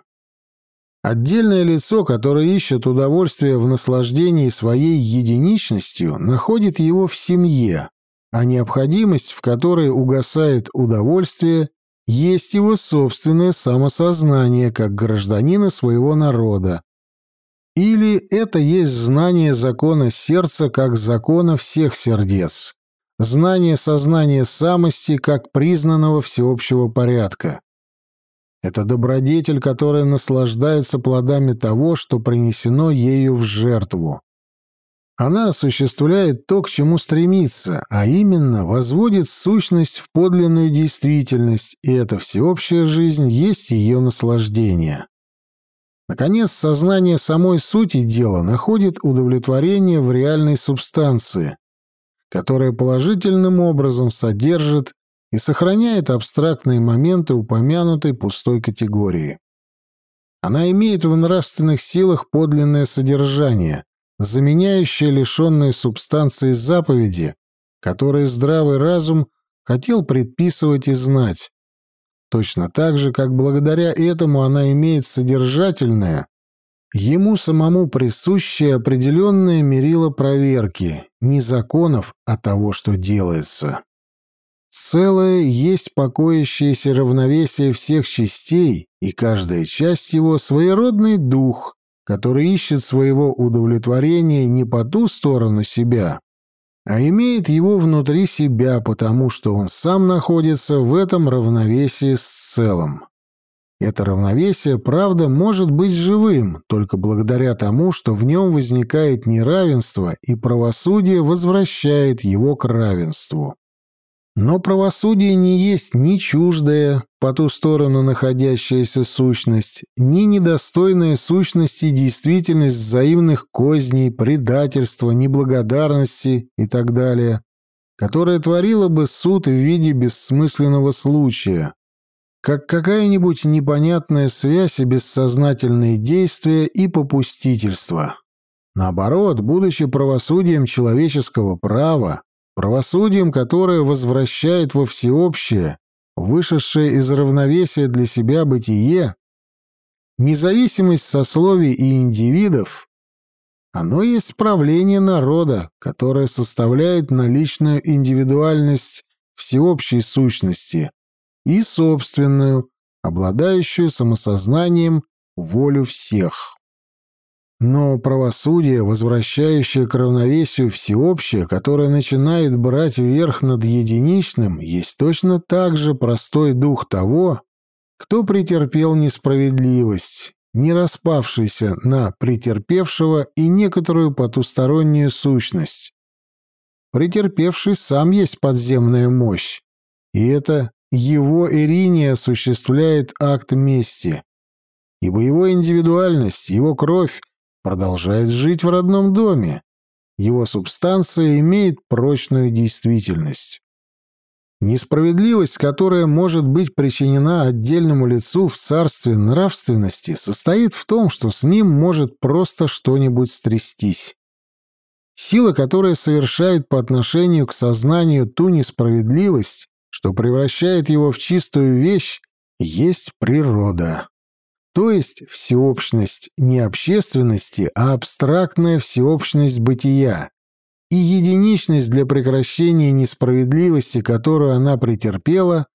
Отдельное лицо, которое ищет удовольствие в наслаждении своей единичностью, находит его в семье, а необходимость, в которой угасает удовольствие, есть его собственное самосознание как гражданина своего народа. Или это есть знание закона сердца как закона всех сердец, знание сознания самости как признанного всеобщего порядка. Это добродетель, которая наслаждается плодами того, что принесено ею в жертву. Она осуществляет то, к чему стремится, а именно возводит сущность в подлинную действительность, и эта всеобщая жизнь есть ее наслаждение. Наконец, сознание самой сути дела находит удовлетворение в реальной субстанции, которая положительным образом содержит и сохраняет абстрактные моменты упомянутой пустой категории. Она имеет в нравственных силах подлинное содержание, заменяющее лишенные субстанции заповеди, которые здравый разум хотел предписывать и знать. Точно так же, как благодаря этому она имеет содержательное, ему самому присущее определенное мерило проверки, не законов, а того, что делается. Целое есть покоящееся равновесие всех частей, и каждая часть его — своеродный дух, который ищет своего удовлетворения не по ту сторону себя, а имеет его внутри себя, потому что он сам находится в этом равновесии с целым. Это равновесие, правда, может быть живым, только благодаря тому, что в нем возникает неравенство, и правосудие возвращает его к равенству. Но правосудие не есть ни чуждая, по ту сторону находящаяся сущность, ни недостойная сущности действительность взаимных козней, предательства, неблагодарности и так далее, которая творила бы суд в виде бессмысленного случая, как какая-нибудь непонятная связь и бессознательные действия и попустительство. Наоборот, будучи правосудием человеческого права, правосудием, которое возвращает во всеобщее, вышедшее из равновесия для себя бытие, независимость сословий и индивидов, оно есть правление народа, которое составляет наличную индивидуальность всеобщей сущности и собственную, обладающую самосознанием, волю всех. Но правосудие, возвращающее к равновесию всеобщее, которое начинает брать верх над единичным, есть точно так же простой дух того, кто претерпел несправедливость, не распавшийся на претерпевшего и некоторую потустороннюю сущность. Претерпевший сам есть подземная мощь, и это его Ирине осуществляет акт мести, ибо его индивидуальность, его кровь продолжает жить в родном доме. Его субстанция имеет прочную действительность. Несправедливость, которая может быть причинена отдельному лицу в царстве нравственности, состоит в том, что с ним может просто что-нибудь стрястись. Сила, которая совершает по отношению к сознанию ту несправедливость, что превращает его в чистую вещь, есть природа то есть всеобщность не общественности, а абстрактная всеобщность бытия, и единичность для прекращения несправедливости, которую она претерпела,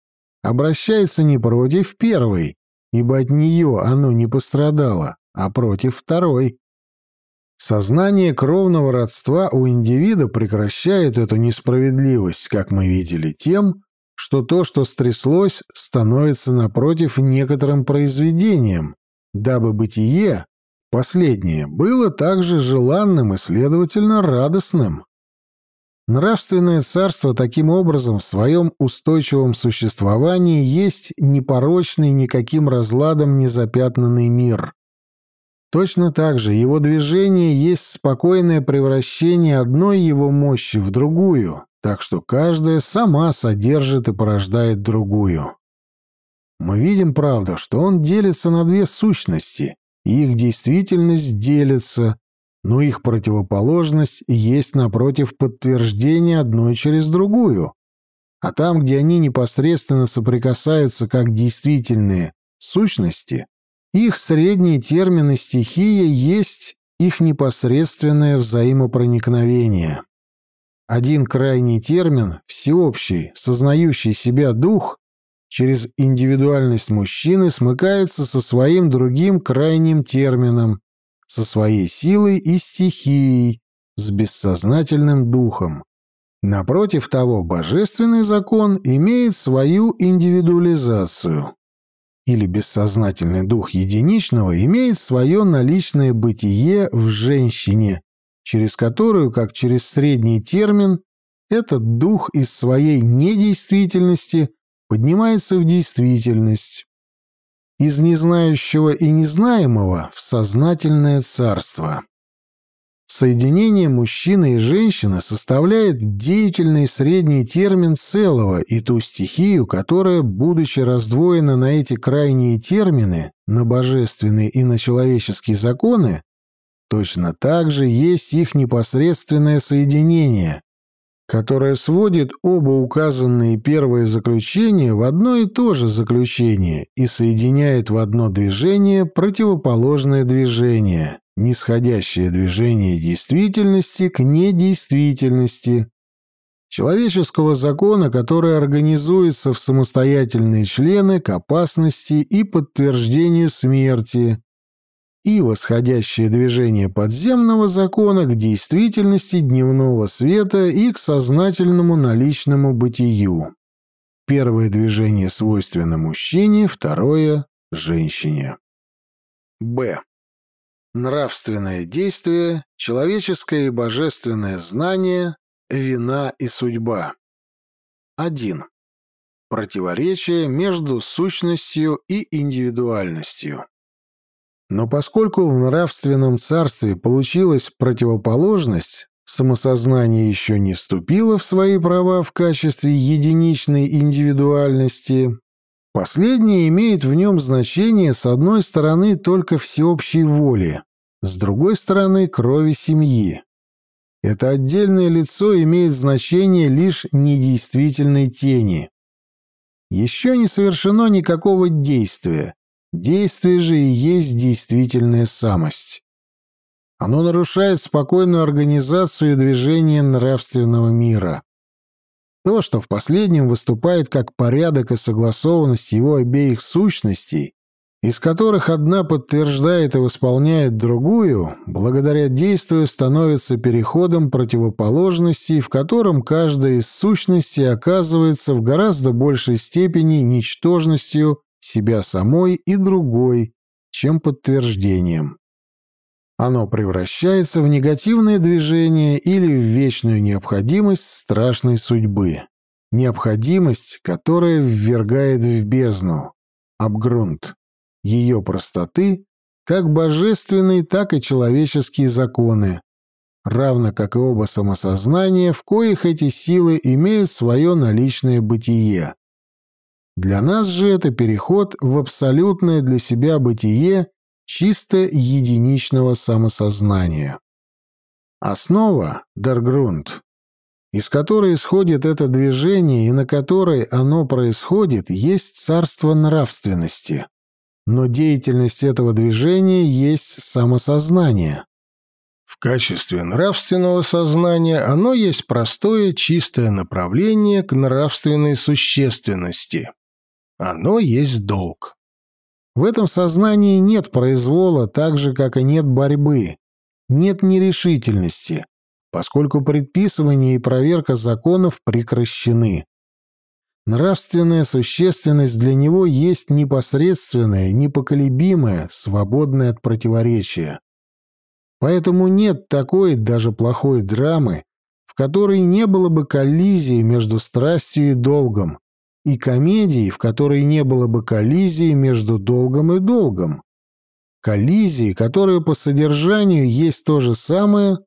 обращается не против первой, ибо от нее оно не пострадало, а против второй. Сознание кровного родства у индивида прекращает эту несправедливость, как мы видели, тем, что то, что стряслось, становится напротив некоторым произведением, дабы бытие, последнее, было также желанным и, следовательно, радостным. Нравственное царство таким образом в своем устойчивом существовании есть непорочный никаким разладом незапятнанный мир. Точно так же его движение есть спокойное превращение одной его мощи в другую, так что каждая сама содержит и порождает другую. Мы видим, правда, что он делится на две сущности, и их действительность делится, но их противоположность есть, напротив, подтверждение одной через другую. А там, где они непосредственно соприкасаются как действительные сущности, их средние термины стихия есть их непосредственное взаимопроникновение. Один крайний термин, всеобщий, сознающий себя дух, через индивидуальность мужчины смыкается со своим другим крайним термином, со своей силой и стихией, с бессознательным духом. Напротив того, божественный закон имеет свою индивидуализацию, или бессознательный дух единичного имеет свое наличное бытие в женщине, через которую, как через средний термин, этот дух из своей недействительности поднимается в действительность, из незнающего и незнаемого в сознательное царство. Соединение мужчины и женщины составляет деятельный средний термин целого и ту стихию, которая, будучи раздвоена на эти крайние термины, на божественные и на человеческие законы, точно так же есть их непосредственное соединение, которое сводит оба указанные первые заключения в одно и то же заключение и соединяет в одно движение противоположное движение нисходящее движение действительности к недействительности, человеческого закона, который организуется в самостоятельные члены к опасности и подтверждению смерти, и восходящее движение подземного закона к действительности дневного света и к сознательному наличному бытию. Первое движение свойственно мужчине, второе — женщине. Б. Нравственное действие, человеческое и божественное знание, вина и судьба. 1. Противоречие между сущностью и индивидуальностью. Но поскольку в нравственном царстве получилась противоположность, самосознание еще не вступило в свои права в качестве единичной индивидуальности, Последнее имеет в нем значение, с одной стороны, только всеобщей воли, с другой стороны, крови семьи. Это отдельное лицо имеет значение лишь недействительной тени. Еще не совершено никакого действия. Действие же и есть действительная самость. Оно нарушает спокойную организацию движения нравственного мира. То, что в последнем выступает как порядок и согласованность его обеих сущностей, из которых одна подтверждает и восполняет другую, благодаря действию становится переходом противоположностей, в котором каждая из сущностей оказывается в гораздо большей степени ничтожностью себя самой и другой, чем подтверждением оно превращается в негативное движение или в вечную необходимость страшной судьбы. Необходимость, которая ввергает в бездну, обгрунт, ее простоты, как божественные, так и человеческие законы, равно как и оба самосознания, в коих эти силы имеют свое наличное бытие. Для нас же это переход в абсолютное для себя бытие чисто единичного самосознания. Основа — Даргрунд, из которой исходит это движение и на которой оно происходит, есть царство нравственности. Но деятельность этого движения есть самосознание. В качестве нравственного сознания оно есть простое чистое направление к нравственной существенности. Оно есть долг. В этом сознании нет произвола, так же, как и нет борьбы, нет нерешительности, поскольку предписывание и проверка законов прекращены. Нравственная существенность для него есть непосредственная, непоколебимая, свободная от противоречия. Поэтому нет такой, даже плохой драмы, в которой не было бы коллизии между страстью и долгом, и комедии, в которой не было бы коллизии между долгом и долгом. Коллизии, которая по содержанию есть то же самое,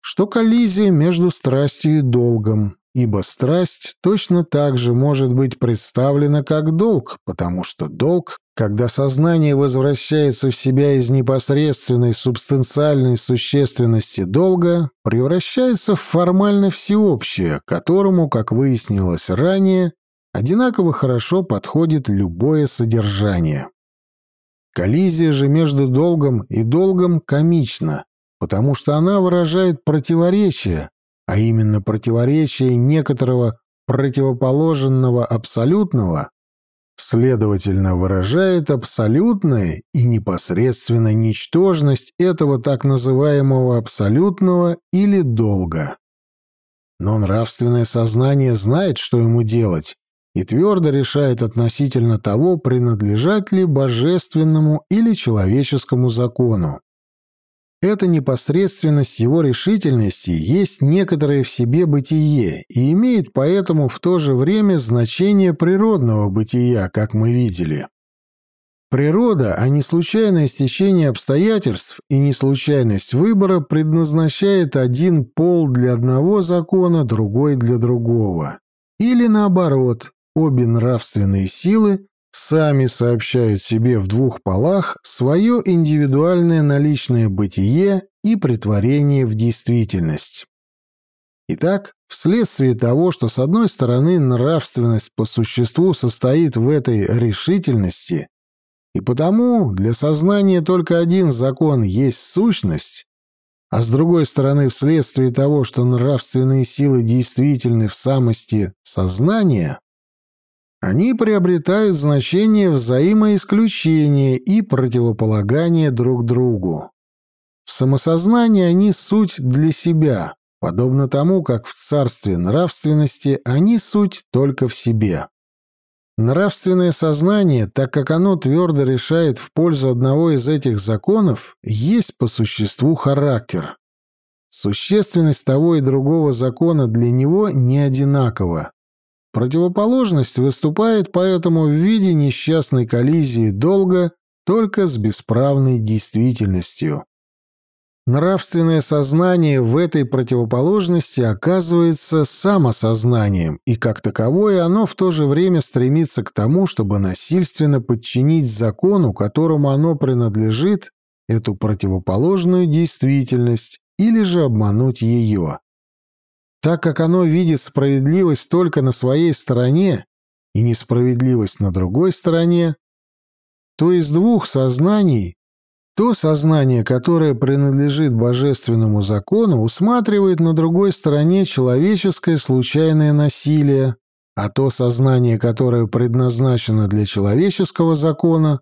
что коллизия между страстью и долгом, ибо страсть точно так же может быть представлена как долг, потому что долг, когда сознание возвращается в себя из непосредственной субстанциальной существенности долга, превращается в формально всеобщее, которому, как выяснилось ранее, одинаково хорошо подходит любое содержание. Коллизия же между долгом и долгом комична, потому что она выражает противоречие, а именно противоречие некоторого противоположенного абсолютного следовательно, выражает абсолютное и непосредственно ничтожность этого так называемого абсолютного или долга. Но нравственное сознание знает, что ему делать, и твердо решает относительно того, принадлежать ли божественному или человеческому закону. Эта непосредственность его решительности есть некоторое в себе бытие и имеет поэтому в то же время значение природного бытия, как мы видели. Природа, а не случайное стечение обстоятельств и не случайность выбора предназначает один пол для одного закона, другой для другого. Или наоборот, обе нравственные силы сами сообщают себе в двух полах свое индивидуальное наличное бытие и притворение в действительность. Итак, вследствие того, что с одной стороны нравственность по существу состоит в этой решительности, и потому для сознания только один закон есть сущность, а с другой стороны вследствие того, что нравственные силы действительны в самости сознания, они приобретают значение взаимоисключения и противополагания друг другу. В самосознании они суть для себя, подобно тому, как в царстве нравственности они суть только в себе. Нравственное сознание, так как оно твердо решает в пользу одного из этих законов, есть по существу характер. Существенность того и другого закона для него не одинакова. Противоположность выступает поэтому в виде несчастной коллизии долга только с бесправной действительностью. Нравственное сознание в этой противоположности оказывается самосознанием, и как таковое оно в то же время стремится к тому, чтобы насильственно подчинить закону, которому оно принадлежит, эту противоположную действительность или же обмануть ее. Так как оно видит справедливость только на своей стороне и несправедливость на другой стороне, то из двух сознаний то сознание, которое принадлежит божественному закону, усматривает на другой стороне человеческое случайное насилие, а то сознание, которое предназначено для человеческого закона,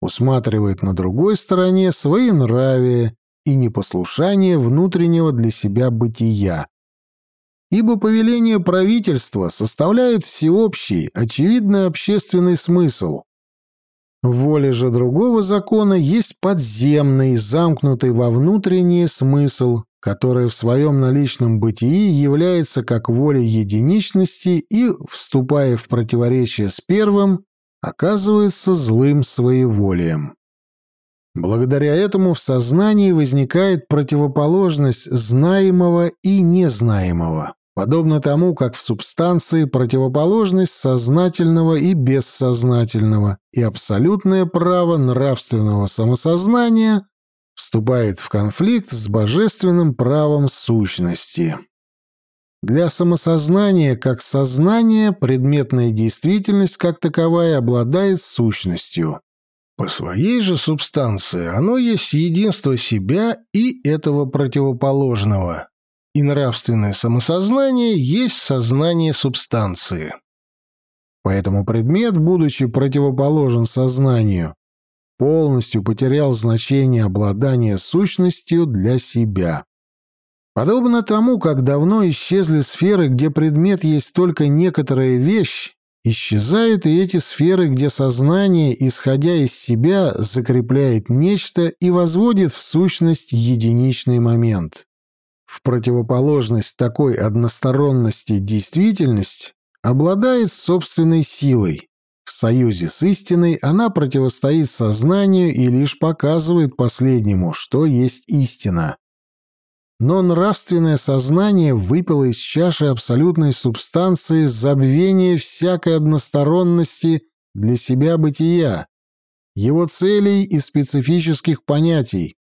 усматривает на другой стороне свои нравия и непослушание внутреннего для себя бытия, ибо повеление правительства составляет всеобщий, очевидный общественный смысл. В воле же другого закона есть подземный, замкнутый во внутренний смысл, который в своем наличном бытии является как волей единичности и, вступая в противоречие с первым, оказывается злым своеволием. Благодаря этому в сознании возникает противоположность знаемого и незнаемого подобно тому, как в субстанции противоположность сознательного и бессознательного и абсолютное право нравственного самосознания вступает в конфликт с божественным правом сущности. Для самосознания как сознания предметная действительность как таковая обладает сущностью. По своей же субстанции оно есть единство себя и этого противоположного, и нравственное самосознание есть сознание субстанции. Поэтому предмет, будучи противоположен сознанию, полностью потерял значение обладания сущностью для себя. Подобно тому, как давно исчезли сферы, где предмет есть только некоторая вещь, исчезают и эти сферы, где сознание, исходя из себя, закрепляет нечто и возводит в сущность единичный момент. В противоположность такой односторонности действительность обладает собственной силой. В союзе с истиной она противостоит сознанию и лишь показывает последнему, что есть истина. Но нравственное сознание выпило из чаши абсолютной субстанции забвение всякой односторонности для себя бытия, его целей и специфических понятий,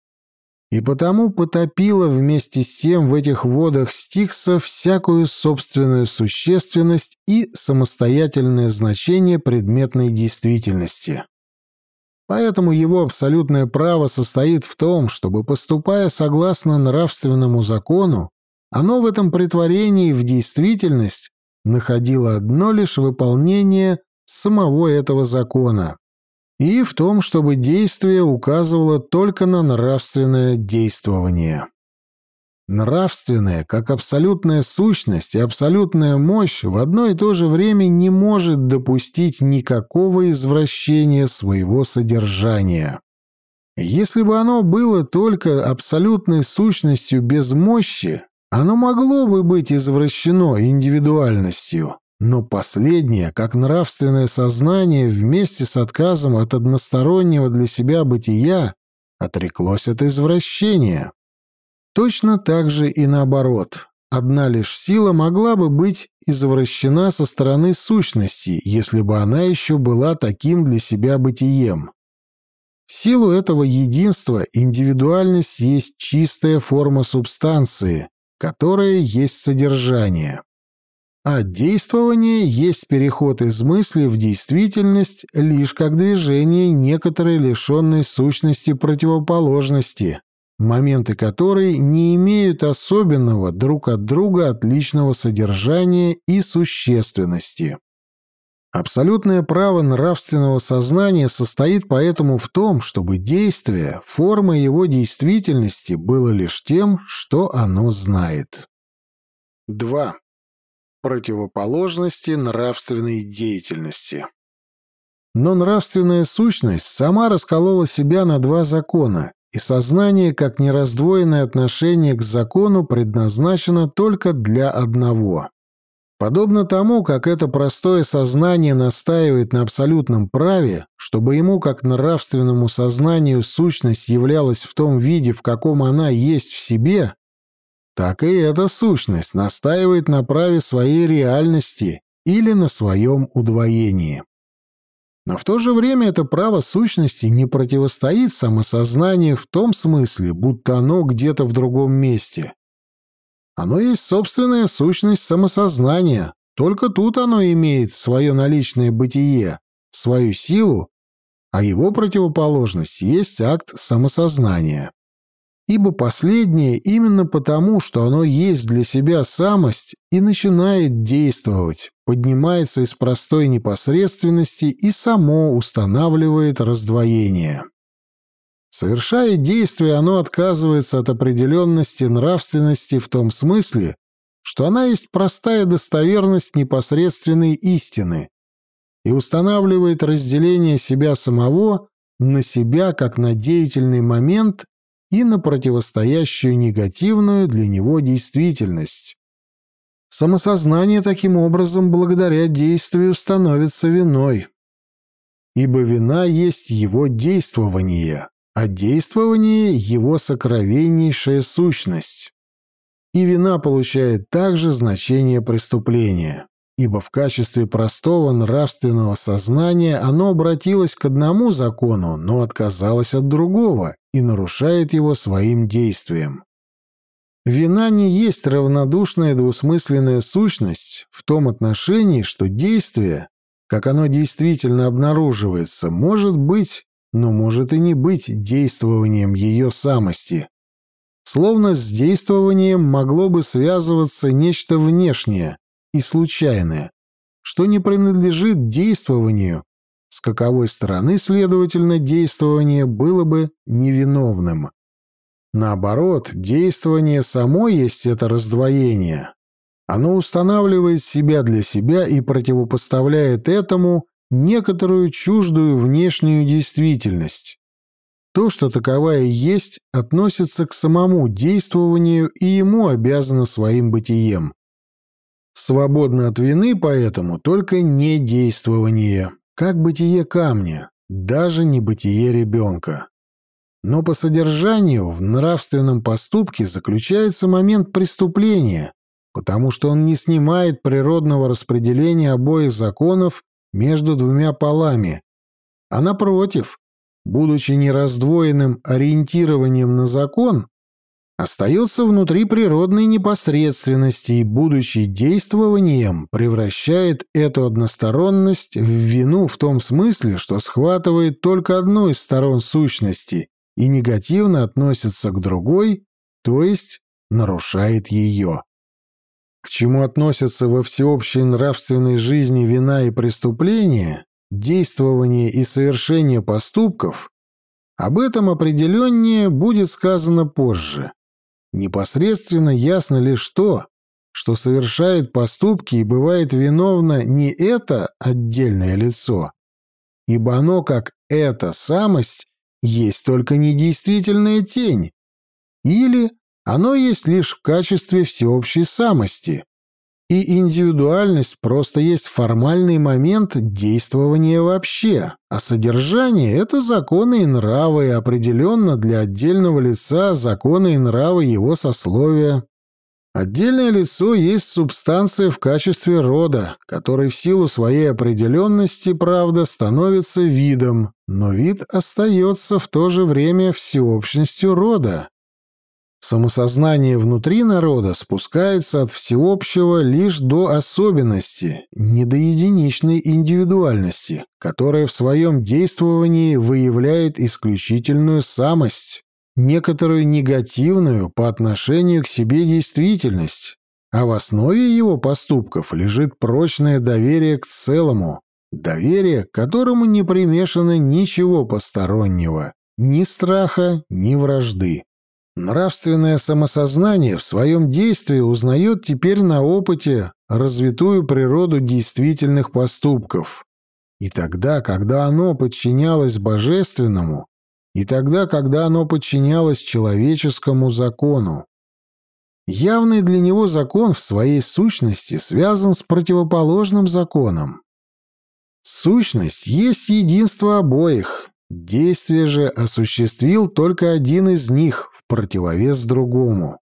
и потому потопила вместе с тем в этих водах Стикса всякую собственную существенность и самостоятельное значение предметной действительности. Поэтому его абсолютное право состоит в том, чтобы, поступая согласно нравственному закону, оно в этом притворении в действительность находило одно лишь выполнение самого этого закона, и в том, чтобы действие указывало только на нравственное действование. Нравственное, как абсолютная сущность и абсолютная мощь, в одно и то же время не может допустить никакого извращения своего содержания. Если бы оно было только абсолютной сущностью без мощи, оно могло бы быть извращено индивидуальностью, но последнее, как нравственное сознание, вместе с отказом от одностороннего для себя бытия, отреклось от извращения. Точно так же и наоборот. Одна лишь сила могла бы быть извращена со стороны сущности, если бы она еще была таким для себя бытием. В силу этого единства индивидуальность есть чистая форма субстанции, которая есть содержание. А действование есть переход из мысли в действительность лишь как движение некоторой лишенной сущности противоположности, моменты которой не имеют особенного друг от друга отличного содержания и существенности. Абсолютное право нравственного сознания состоит поэтому в том, чтобы действие, форма его действительности было лишь тем, что оно знает. 2. Противоположности нравственной деятельности. Но нравственная сущность сама расколола себя на два закона и сознание как нераздвоенное отношение к закону предназначено только для одного. Подобно тому, как это простое сознание настаивает на абсолютном праве, чтобы ему, как нравственному сознанию, сущность являлась в том виде, в каком она есть в себе, так и эта сущность настаивает на праве своей реальности или на своем удвоении. Но в то же время это право сущности не противостоит самосознанию в том смысле, будто оно где-то в другом месте. Оно есть собственная сущность самосознания, только тут оно имеет свое наличное бытие, свою силу, а его противоположность есть акт самосознания ибо последнее именно потому, что оно есть для себя самость и начинает действовать, поднимается из простой непосредственности и само устанавливает раздвоение. Совершая действие, оно отказывается от определенности нравственности в том смысле, что она есть простая достоверность непосредственной истины и устанавливает разделение себя самого на себя как на деятельный момент и на противостоящую негативную для него действительность. Самосознание таким образом благодаря действию становится виной, ибо вина есть его действование, а действование — его сокровеннейшая сущность. И вина получает также значение преступления ибо в качестве простого нравственного сознания оно обратилось к одному закону, но отказалось от другого и нарушает его своим действием. Вина не есть равнодушная двусмысленная сущность в том отношении, что действие, как оно действительно обнаруживается, может быть, но может и не быть действованием ее самости. Словно с действованием могло бы связываться нечто внешнее, и случайное, что не принадлежит действованию, с каковой стороны, следовательно, действование было бы невиновным. Наоборот, действование само есть это раздвоение. Оно устанавливает себя для себя и противопоставляет этому некоторую чуждую внешнюю действительность. То, что таковая есть, относится к самому действованию и ему обязано своим бытием. Свободно от вины поэтому только не действование, как бытие камня, даже не бытие ребенка. Но по содержанию в нравственном поступке заключается момент преступления, потому что он не снимает природного распределения обоих законов между двумя полами, а напротив, будучи нераздвоенным ориентированием на закон, остается внутри природной непосредственности и, будучи действованием, превращает эту односторонность в вину в том смысле, что схватывает только одну из сторон сущности и негативно относится к другой, то есть нарушает ее. к чему относятся во всеобщей нравственной жизни вина и преступления, действование и совершение поступков, об этом определеннее будет сказано позже. Непосредственно ясно лишь то, что совершает поступки и бывает виновно не это отдельное лицо, ибо оно, как эта самость, есть только недействительная тень, или оно есть лишь в качестве всеобщей самости, и индивидуальность просто есть формальный момент действования вообще, а содержание — это законы и нравы, и определенно для отдельного лица законы и нравы его сословия. Отдельное лицо есть субстанция в качестве рода, который в силу своей определенности, правда, становится видом, но вид остается в то же время всеобщностью рода. Самосознание внутри народа спускается от всеобщего лишь до особенности, не до единичной индивидуальности, которая в своем действовании выявляет исключительную самость, некоторую негативную по отношению к себе действительность, а в основе его поступков лежит прочное доверие к целому, доверие, к которому не примешано ничего постороннего, ни страха, ни вражды. Нравственное самосознание в своем действии узнает теперь на опыте развитую природу действительных поступков. И тогда, когда оно подчинялось божественному, и тогда, когда оно подчинялось человеческому закону. Явный для него закон в своей сущности связан с противоположным законом. Сущность есть единство обоих, Действие же осуществил только один из них в противовес другому.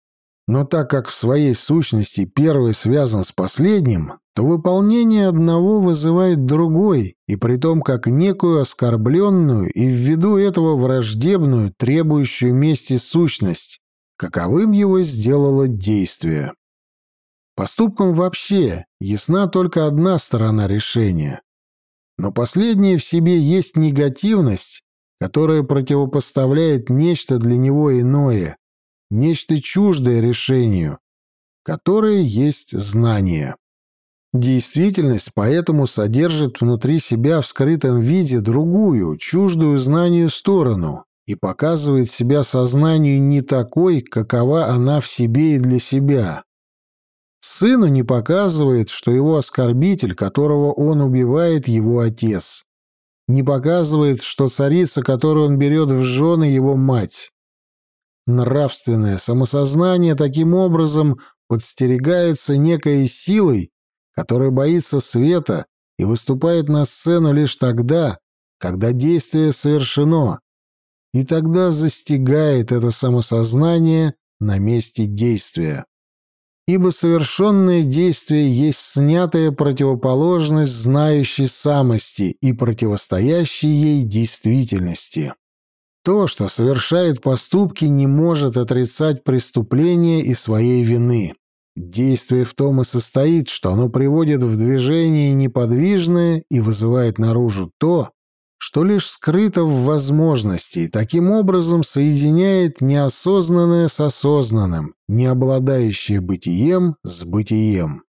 Но так как в своей сущности первый связан с последним, то выполнение одного вызывает другой, и притом как некую оскорбленную и ввиду этого враждебную, требующую мести сущность, каковым его сделало действие. Поступкам вообще ясна только одна сторона решения. Но последнее в себе есть негативность, которая противопоставляет нечто для него иное, нечто чуждое решению, которое есть знание. Действительность поэтому содержит внутри себя в скрытом виде другую, чуждую знанию сторону и показывает себя сознанию не такой, какова она в себе и для себя, Сыну не показывает, что его оскорбитель, которого он убивает, его отец. Не показывает, что царица, которую он берет в жены, его мать. Нравственное самосознание таким образом подстерегается некой силой, которая боится света и выступает на сцену лишь тогда, когда действие совершено, и тогда застигает это самосознание на месте действия ибо совершенное действие есть снятая противоположность знающей самости и противостоящей ей действительности. То, что совершает поступки, не может отрицать преступления и своей вины. Действие в том и состоит, что оно приводит в движение неподвижное и вызывает наружу то, что лишь скрыто в возможности и таким образом соединяет неосознанное с осознанным, не обладающее бытием с бытием.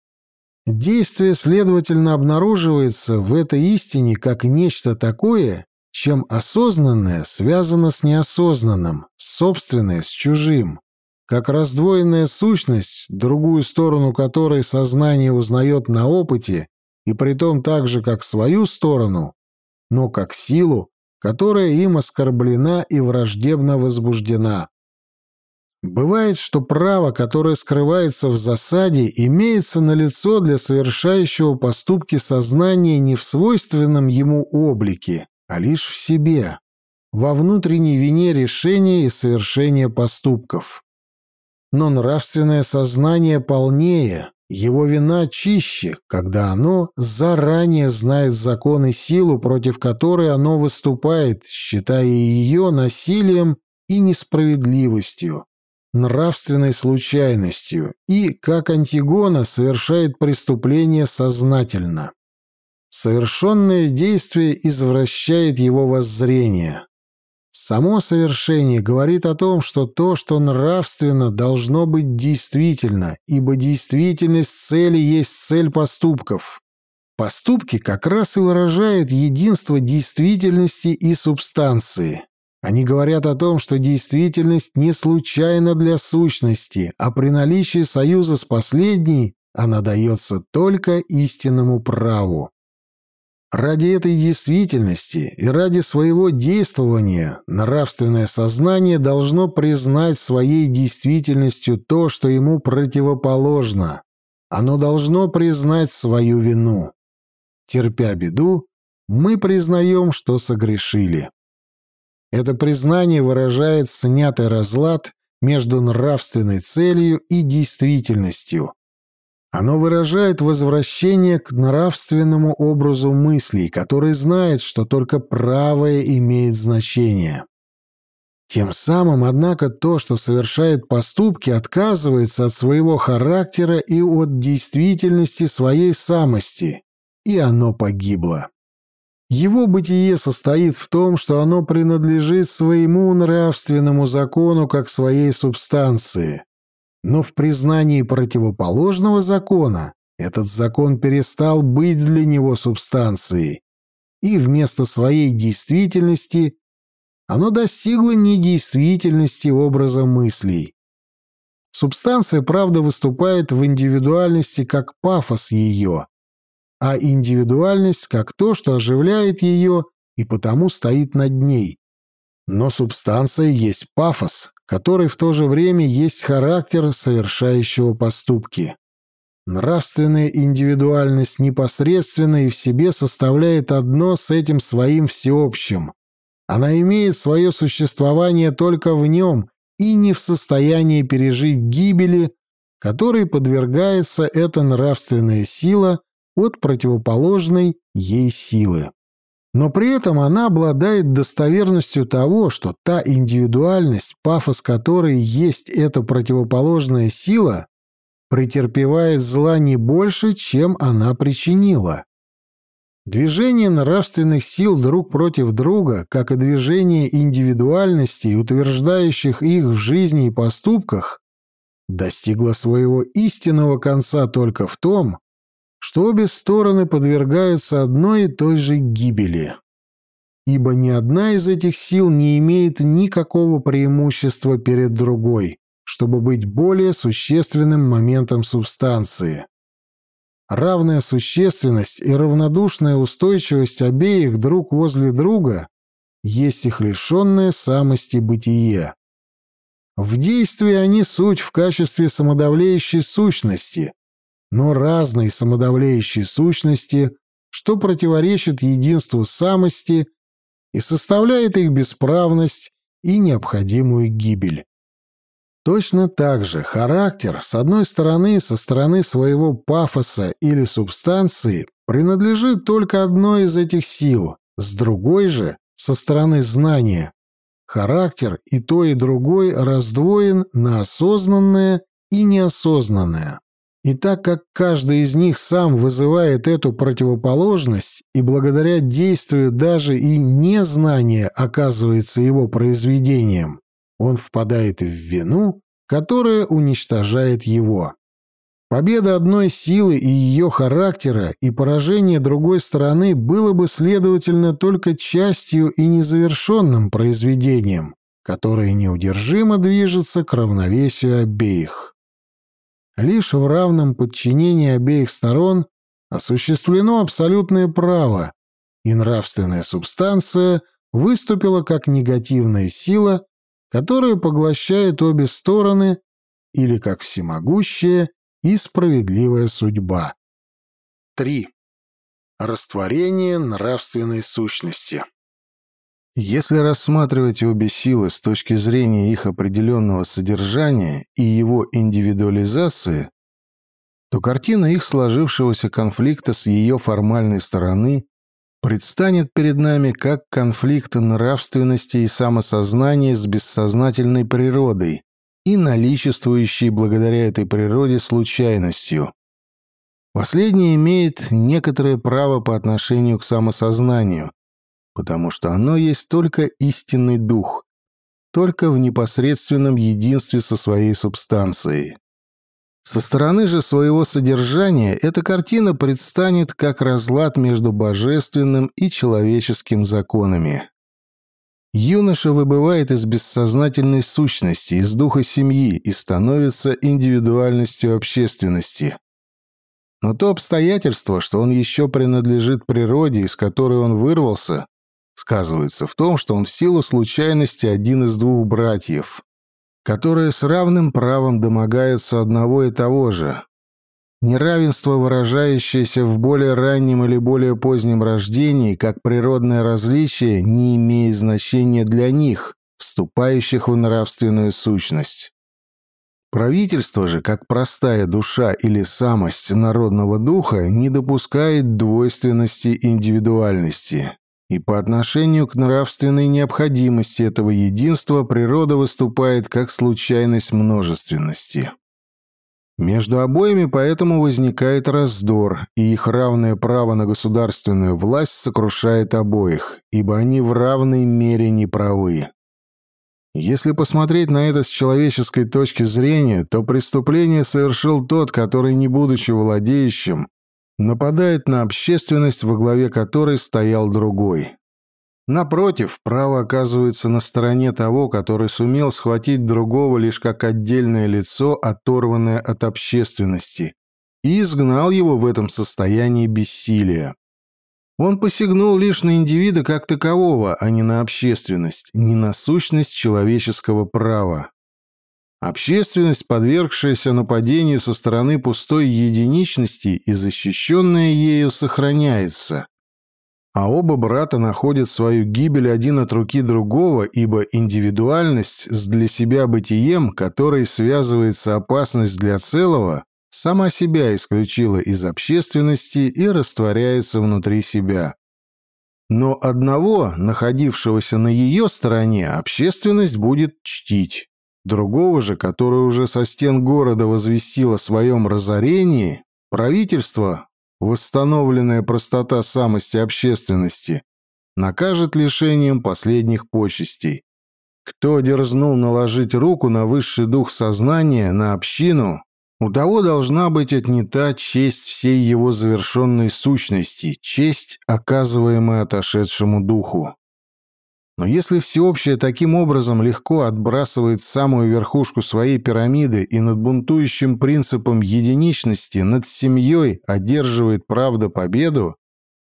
Действие, следовательно, обнаруживается в этой истине как нечто такое, чем осознанное связано с неосознанным, собственное с чужим, как раздвоенная сущность, другую сторону которой сознание узнает на опыте, и притом так же, как свою сторону, но как силу, которая им оскорблена и враждебно возбуждена. Бывает, что право, которое скрывается в засаде, имеется на лицо для совершающего поступки сознания не в свойственном ему облике, а лишь в себе, во внутренней вине решения и совершения поступков. Но нравственное сознание полнее, его вина чище, когда оно заранее знает закон и силу, против которой оно выступает, считая ее насилием и несправедливостью, нравственной случайностью, и, как Антигона, совершает преступление сознательно. Совершенное действие извращает его воззрение. Само совершение говорит о том, что то, что нравственно, должно быть действительно, ибо действительность цели есть цель поступков. Поступки как раз и выражают единство действительности и субстанции. Они говорят о том, что действительность не случайна для сущности, а при наличии союза с последней она дается только истинному праву. Ради этой действительности и ради своего действования нравственное сознание должно признать своей действительностью то, что ему противоположно. Оно должно признать свою вину. Терпя беду, мы признаем, что согрешили. Это признание выражает снятый разлад между нравственной целью и действительностью, оно выражает возвращение к нравственному образу мыслей, который знает, что только правое имеет значение. Тем самым, однако, то, что совершает поступки, отказывается от своего характера и от действительности своей самости, и оно погибло. Его бытие состоит в том, что оно принадлежит своему нравственному закону как своей субстанции, но в признании противоположного закона этот закон перестал быть для него субстанцией, и вместо своей действительности оно достигло недействительности образа мыслей. Субстанция, правда, выступает в индивидуальности как пафос ее, а индивидуальность как то, что оживляет ее и потому стоит над ней. Но субстанция есть пафос, который в то же время есть характер совершающего поступки. Нравственная индивидуальность непосредственно и в себе составляет одно с этим своим всеобщим. Она имеет свое существование только в нем и не в состоянии пережить гибели, которой подвергается эта нравственная сила от противоположной ей силы но при этом она обладает достоверностью того, что та индивидуальность, пафос которой есть эта противоположная сила, претерпевает зла не больше, чем она причинила. Движение нравственных сил друг против друга, как и движение индивидуальностей, утверждающих их в жизни и поступках, достигло своего истинного конца только в том, что обе стороны подвергаются одной и той же гибели. Ибо ни одна из этих сил не имеет никакого преимущества перед другой, чтобы быть более существенным моментом субстанции. Равная существенность и равнодушная устойчивость обеих друг возле друга есть их лишенное самости бытие. В действии они суть в качестве самодавлеющей сущности, но разной самодавляющей сущности, что противоречит единству самости и составляет их бесправность и необходимую гибель. Точно так же характер, с одной стороны, со стороны своего пафоса или субстанции, принадлежит только одной из этих сил, с другой же, со стороны знания, характер и то и другой раздвоен на осознанное и неосознанное. И так как каждый из них сам вызывает эту противоположность, и благодаря действию даже и незнание оказывается его произведением, он впадает в вину, которая уничтожает его. Победа одной силы и ее характера и поражение другой стороны было бы, следовательно, только частью и незавершенным произведением, которое неудержимо движется к равновесию обеих. Лишь в равном подчинении обеих сторон осуществлено абсолютное право, и нравственная субстанция выступила как негативная сила, которая поглощает обе стороны, или как всемогущая и справедливая судьба. 3. Растворение нравственной сущности. Если рассматривать обе силы с точки зрения их определенного содержания и его индивидуализации, то картина их сложившегося конфликта с ее формальной стороны предстанет перед нами как конфликт нравственности и самосознания с бессознательной природой и наличествующей благодаря этой природе случайностью. Последнее имеет некоторое право по отношению к самосознанию, потому что оно есть только истинный дух, только в непосредственном единстве со своей субстанцией. Со стороны же своего содержания эта картина предстанет как разлад между божественным и человеческим законами. Юноша выбывает из бессознательной сущности, из духа семьи и становится индивидуальностью общественности. Но то обстоятельство, что он еще принадлежит природе, из которой он вырвался, сказывается в том, что он в силу случайности один из двух братьев, которые с равным правом домогаются одного и того же. Неравенство, выражающееся в более раннем или более позднем рождении, как природное различие, не имеет значения для них, вступающих в нравственную сущность. Правительство же, как простая душа или самость народного духа, не допускает двойственности индивидуальности. И по отношению к нравственной необходимости этого единства природа выступает как случайность множественности. Между обоими поэтому возникает раздор, и их равное право на государственную власть сокрушает обоих, ибо они в равной мере неправы. Если посмотреть на это с человеческой точки зрения, то преступление совершил тот, который, не будучи владеющим, нападает на общественность, во главе которой стоял другой. Напротив, право оказывается на стороне того, который сумел схватить другого лишь как отдельное лицо, оторванное от общественности, и изгнал его в этом состоянии бессилия. Он посягнул лишь на индивида как такового, а не на общественность, не на сущность человеческого права. Общественность, подвергшаяся нападению со стороны пустой единичности и защищенная ею, сохраняется а оба брата находят свою гибель один от руки другого, ибо индивидуальность с для себя бытием, которой связывается опасность для целого, сама себя исключила из общественности и растворяется внутри себя. Но одного, находившегося на ее стороне, общественность будет чтить. Другого же, который уже со стен города возвестил о своем разорении, правительство восстановленная простота самости общественности накажет лишением последних почестей. Кто дерзнул наложить руку на высший дух сознания, на общину, у того должна быть отнята честь всей его завершенной сущности, честь, оказываемая отошедшему духу. Но если всеобщее таким образом легко отбрасывает самую верхушку своей пирамиды и над бунтующим принципом единичности, над семьей одерживает правда победу,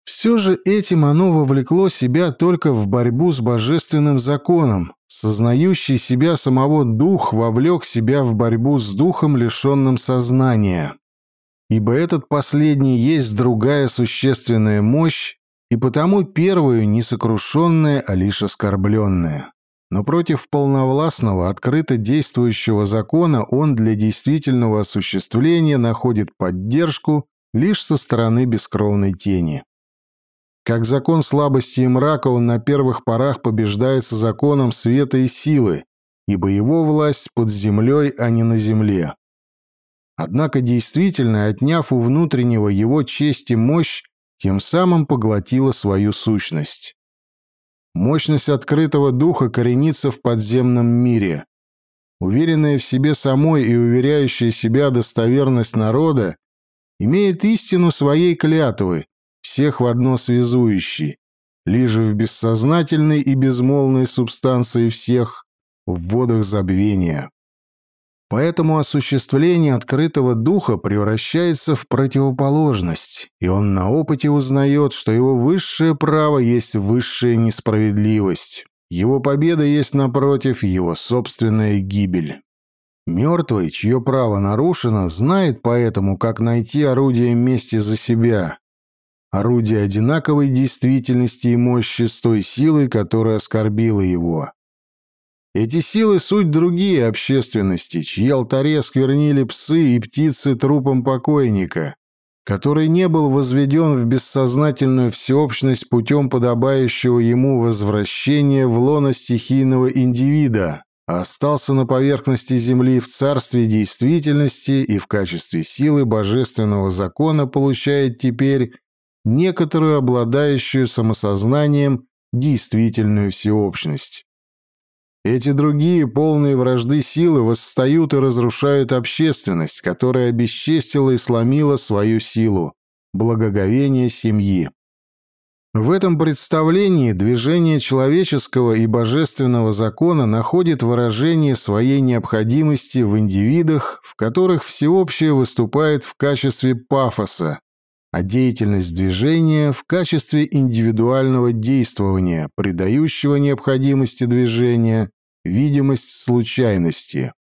все же этим оно вовлекло себя только в борьбу с божественным законом, сознающий себя самого дух вовлек себя в борьбу с духом, лишенным сознания. Ибо этот последний есть другая существенная мощь, и потому первую не сокрушенная, а лишь оскорбленная. Но против полновластного, открыто действующего закона он для действительного осуществления находит поддержку лишь со стороны бескровной тени. Как закон слабости и мрака он на первых порах побеждается законом света и силы, ибо его власть под землей, а не на земле. Однако действительно, отняв у внутреннего его честь и мощь, тем самым поглотила свою сущность. Мощность открытого духа коренится в подземном мире. Уверенная в себе самой и уверяющая себя достоверность народа имеет истину своей клятвы, всех в одно связующей, лишь в бессознательной и безмолвной субстанции всех в водах забвения. Поэтому осуществление открытого духа превращается в противоположность, и он на опыте узнает, что его высшее право есть высшая несправедливость. Его победа есть, напротив, его собственная гибель. Мертвый, чье право нарушено, знает поэтому, как найти орудие мести за себя. Орудие одинаковой действительности и мощи с той силой, которая оскорбила его. Эти силы — суть другие общественности, чьи алтари осквернили псы и птицы трупом покойника, который не был возведен в бессознательную всеобщность путем подобающего ему возвращения в лоно стихийного индивида, а остался на поверхности Земли в царстве действительности и в качестве силы божественного закона получает теперь некоторую обладающую самосознанием действительную всеобщность. Эти другие, полные вражды силы, восстают и разрушают общественность, которая обесчестила и сломила свою силу, благоговение семьи. В этом представлении движение человеческого и божественного закона находит выражение своей необходимости в индивидах, в которых всеобщее выступает в качестве пафоса, а деятельность движения в качестве индивидуального действования, придающего необходимости движения видимость случайности.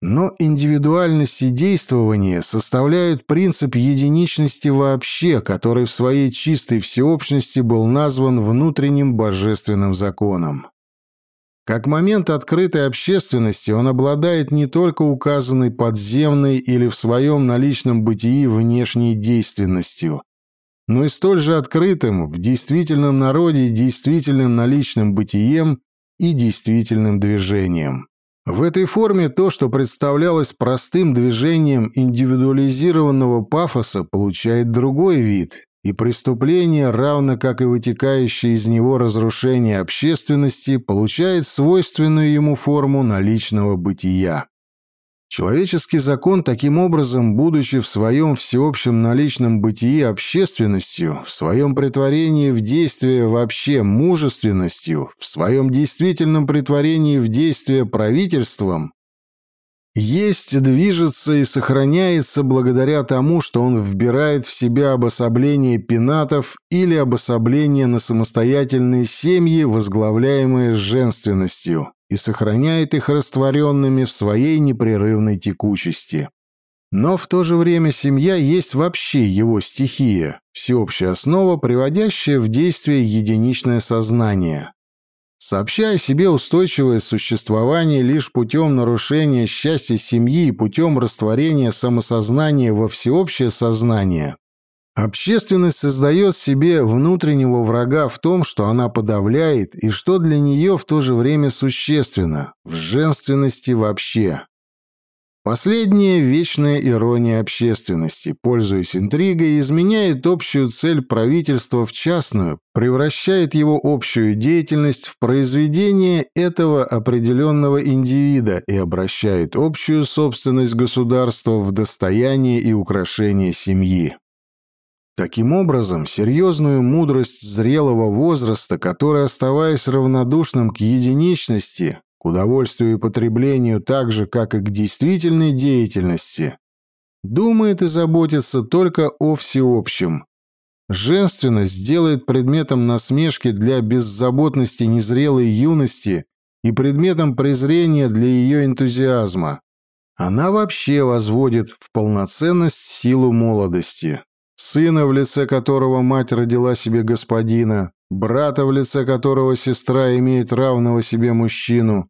Но индивидуальность и действование составляют принцип единичности вообще, который в своей чистой всеобщности был назван внутренним божественным законом. Как момент открытой общественности он обладает не только указанной подземной или в своем наличном бытии внешней действенностью, но и столь же открытым в действительном народе действительным наличным бытием и действительным движением. В этой форме то, что представлялось простым движением индивидуализированного пафоса, получает другой вид, и преступление, равно как и вытекающее из него разрушение общественности, получает свойственную ему форму наличного бытия. Человеческий закон, таким образом, будучи в своем всеобщем наличном бытии общественностью, в своем притворении в действие вообще мужественностью, в своем действительном притворении в действие правительством, есть, движется и сохраняется благодаря тому, что он вбирает в себя обособление пенатов или обособление на самостоятельные семьи, возглавляемые женственностью и сохраняет их растворенными в своей непрерывной текучести. Но в то же время семья есть вообще его стихия, всеобщая основа, приводящая в действие единичное сознание. Сообщая себе устойчивое существование лишь путем нарушения счастья семьи и путем растворения самосознания во всеобщее сознание, Общественность создает себе внутреннего врага в том, что она подавляет и что для нее в то же время существенно, в женственности вообще. Последняя вечная ирония общественности, пользуясь интригой, изменяет общую цель правительства в частную, превращает его общую деятельность в произведение этого определенного индивида и обращает общую собственность государства в достояние и украшение семьи. Таким образом, серьезную мудрость зрелого возраста, который, оставаясь равнодушным к единичности, к удовольствию и потреблению так же, как и к действительной деятельности, думает и заботится только о всеобщем. Женственность делает предметом насмешки для беззаботности незрелой юности и предметом презрения для ее энтузиазма. Она вообще возводит в полноценность силу молодости сына, в лице которого мать родила себе господина, брата, в лице которого сестра имеет равного себе мужчину,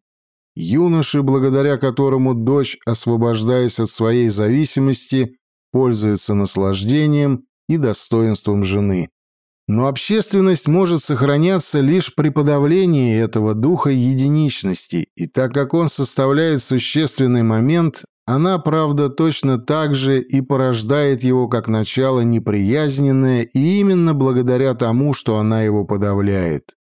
юноши, благодаря которому дочь, освобождаясь от своей зависимости, пользуется наслаждением и достоинством жены. Но общественность может сохраняться лишь при подавлении этого духа единичности, и так как он составляет существенный момент, она, правда, точно так же и порождает его как начало неприязненное, и именно благодаря тому, что она его подавляет.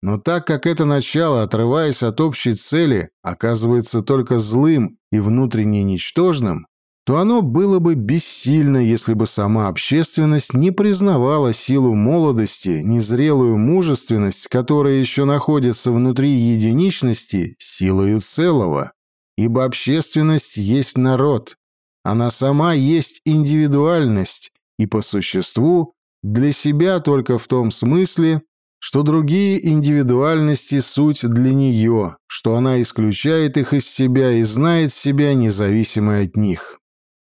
Но так как это начало, отрываясь от общей цели, оказывается только злым и внутренне ничтожным, то оно было бы бессильно, если бы сама общественность не признавала силу молодости, незрелую мужественность, которая еще находится внутри единичности, силою целого ибо общественность есть народ, она сама есть индивидуальность и по существу для себя только в том смысле, что другие индивидуальности – суть для нее, что она исключает их из себя и знает себя независимо от них.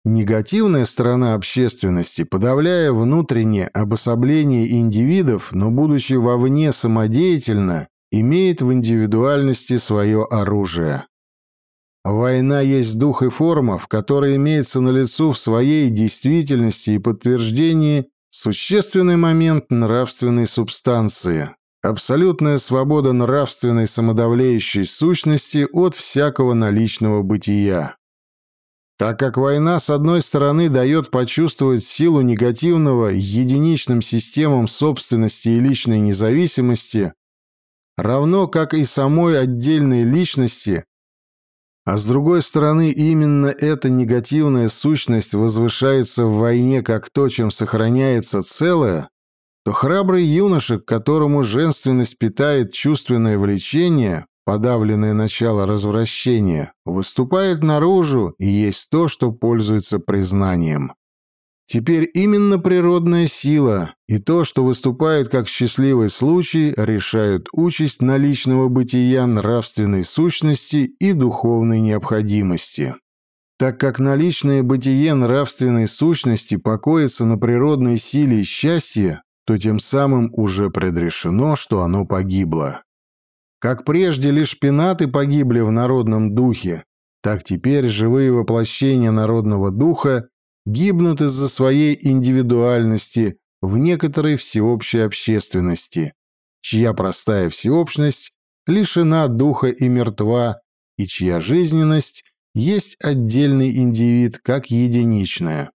Негативная сторона общественности, подавляя внутреннее обособление индивидов, но будучи вовне самодеятельно, имеет в индивидуальности свое оружие. Война есть дух и форма, в которой имеется налицо в своей действительности и подтверждении существенный момент нравственной субстанции, абсолютная свобода нравственной самодавляющей сущности от всякого наличного бытия. так как война, с одной стороны, дает почувствовать силу негативного единичным системам собственности и личной независимости, равно как и самой отдельной личности, а с другой стороны, именно эта негативная сущность возвышается в войне как то, чем сохраняется целое, то храбрый юноша, к которому женственность питает чувственное влечение, подавленное начало развращения, выступает наружу и есть то, что пользуется признанием. Теперь именно природная сила и то, что выступает как счастливый случай, решают участь наличного бытия нравственной сущности и духовной необходимости. Так как наличное бытие нравственной сущности покоится на природной силе счастья, то тем самым уже предрешено, что оно погибло. Как прежде лишь пенаты погибли в народном духе, так теперь живые воплощения народного духа гибнут из-за своей индивидуальности в некоторой всеобщей общественности, чья простая всеобщность лишена духа и мертва, и чья жизненность есть отдельный индивид как единичная.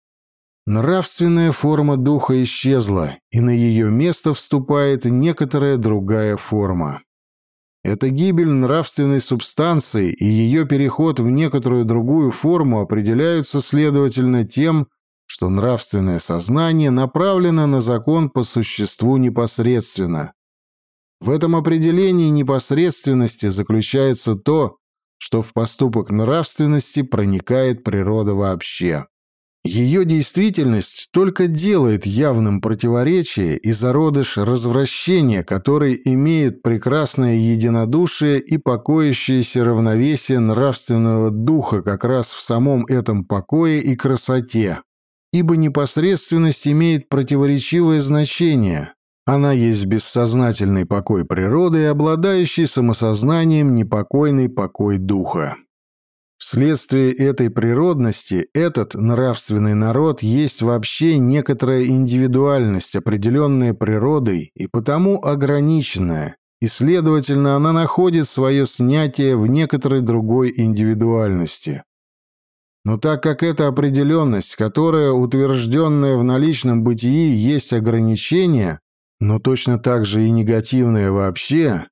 Нравственная форма духа исчезла, и на ее место вступает некоторая другая форма. Эта гибель нравственной субстанции и ее переход в некоторую другую форму определяются, следовательно, тем, что нравственное сознание направлено на закон по существу непосредственно. В этом определении непосредственности заключается то, что в поступок нравственности проникает природа вообще. Ее действительность только делает явным противоречие и зародыш развращения, который имеет прекрасное единодушие и покоящееся равновесие нравственного духа как раз в самом этом покое и красоте. Ибо непосредственность имеет противоречивое значение. Она есть бессознательный покой природы и обладающий самосознанием непокойный покой духа. Вследствие этой природности этот нравственный народ есть вообще некоторая индивидуальность, определенная природой и потому ограниченная, и, следовательно, она находит свое снятие в некоторой другой индивидуальности. Но так как эта определенность, которая, утвержденная в наличном бытии, есть ограничение, но точно так же и негативное вообще,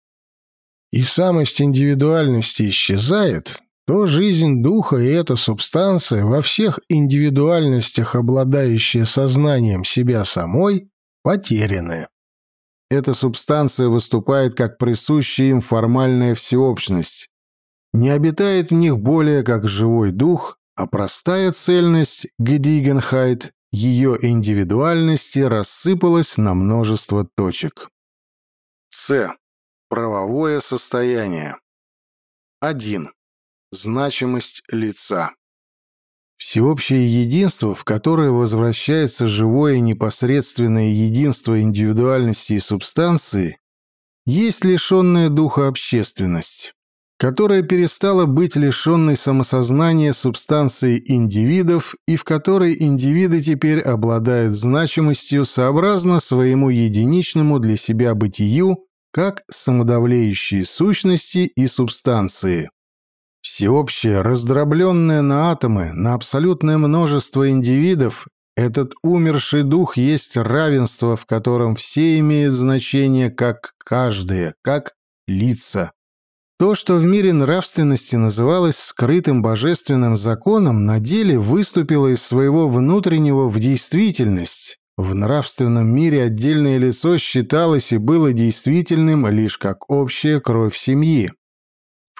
и самость индивидуальности исчезает, то жизнь духа и эта субстанция во всех индивидуальностях, обладающие сознанием себя самой, потеряны. Эта субстанция выступает как присущая им формальная всеобщность. Не обитает в них более как живой дух, а простая цельность Гедигенхайт ее индивидуальности рассыпалась на множество точек. С. Правовое состояние. 1. Значимость лица. Всеобщее единство, в которое возвращается живое непосредственное единство индивидуальности и субстанции, есть лишенная духа общественность, которая перестала быть лишенной самосознания субстанции индивидов и в которой индивиды теперь обладают значимостью сообразно своему единичному для себя бытию как самодавлеющие сущности и субстанции. Всеобщее, раздробленное на атомы, на абсолютное множество индивидов, этот умерший дух есть равенство, в котором все имеют значение как каждое, как лица. То, что в мире нравственности называлось скрытым божественным законом, на деле выступило из своего внутреннего в действительность. В нравственном мире отдельное лицо считалось и было действительным лишь как общая кровь семьи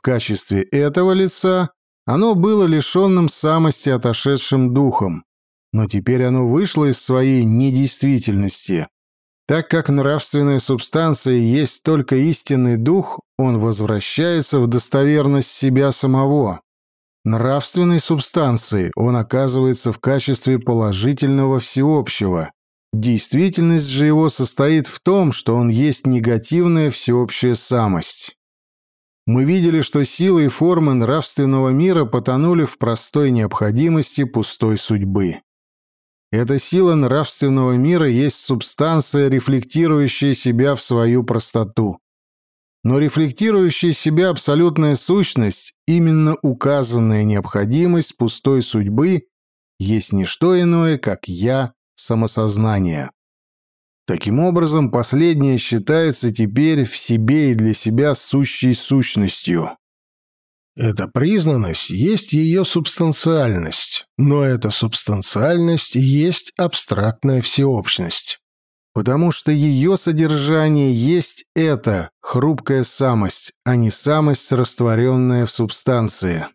качестве этого лица оно было лишенным самости отошедшим духом, но теперь оно вышло из своей недействительности. Так как нравственная субстанция есть только истинный дух, он возвращается в достоверность себя самого. Нравственной субстанции он оказывается в качестве положительного всеобщего. Действительность же его состоит в том, что он есть негативная всеобщая самость мы видели, что силы и формы нравственного мира потонули в простой необходимости пустой судьбы. Эта сила нравственного мира есть субстанция, рефлектирующая себя в свою простоту. но рефлектирующая себя абсолютная сущность, именно указанная необходимость пустой судьбы, есть не что иное, как «я» самосознание. Таким образом, последнее считается теперь в себе и для себя сущей сущностью. Эта признанность есть ее субстанциальность, но эта субстанциальность есть абстрактная всеобщность. Потому что ее содержание есть эта хрупкая самость, а не самость, растворенная в субстанции.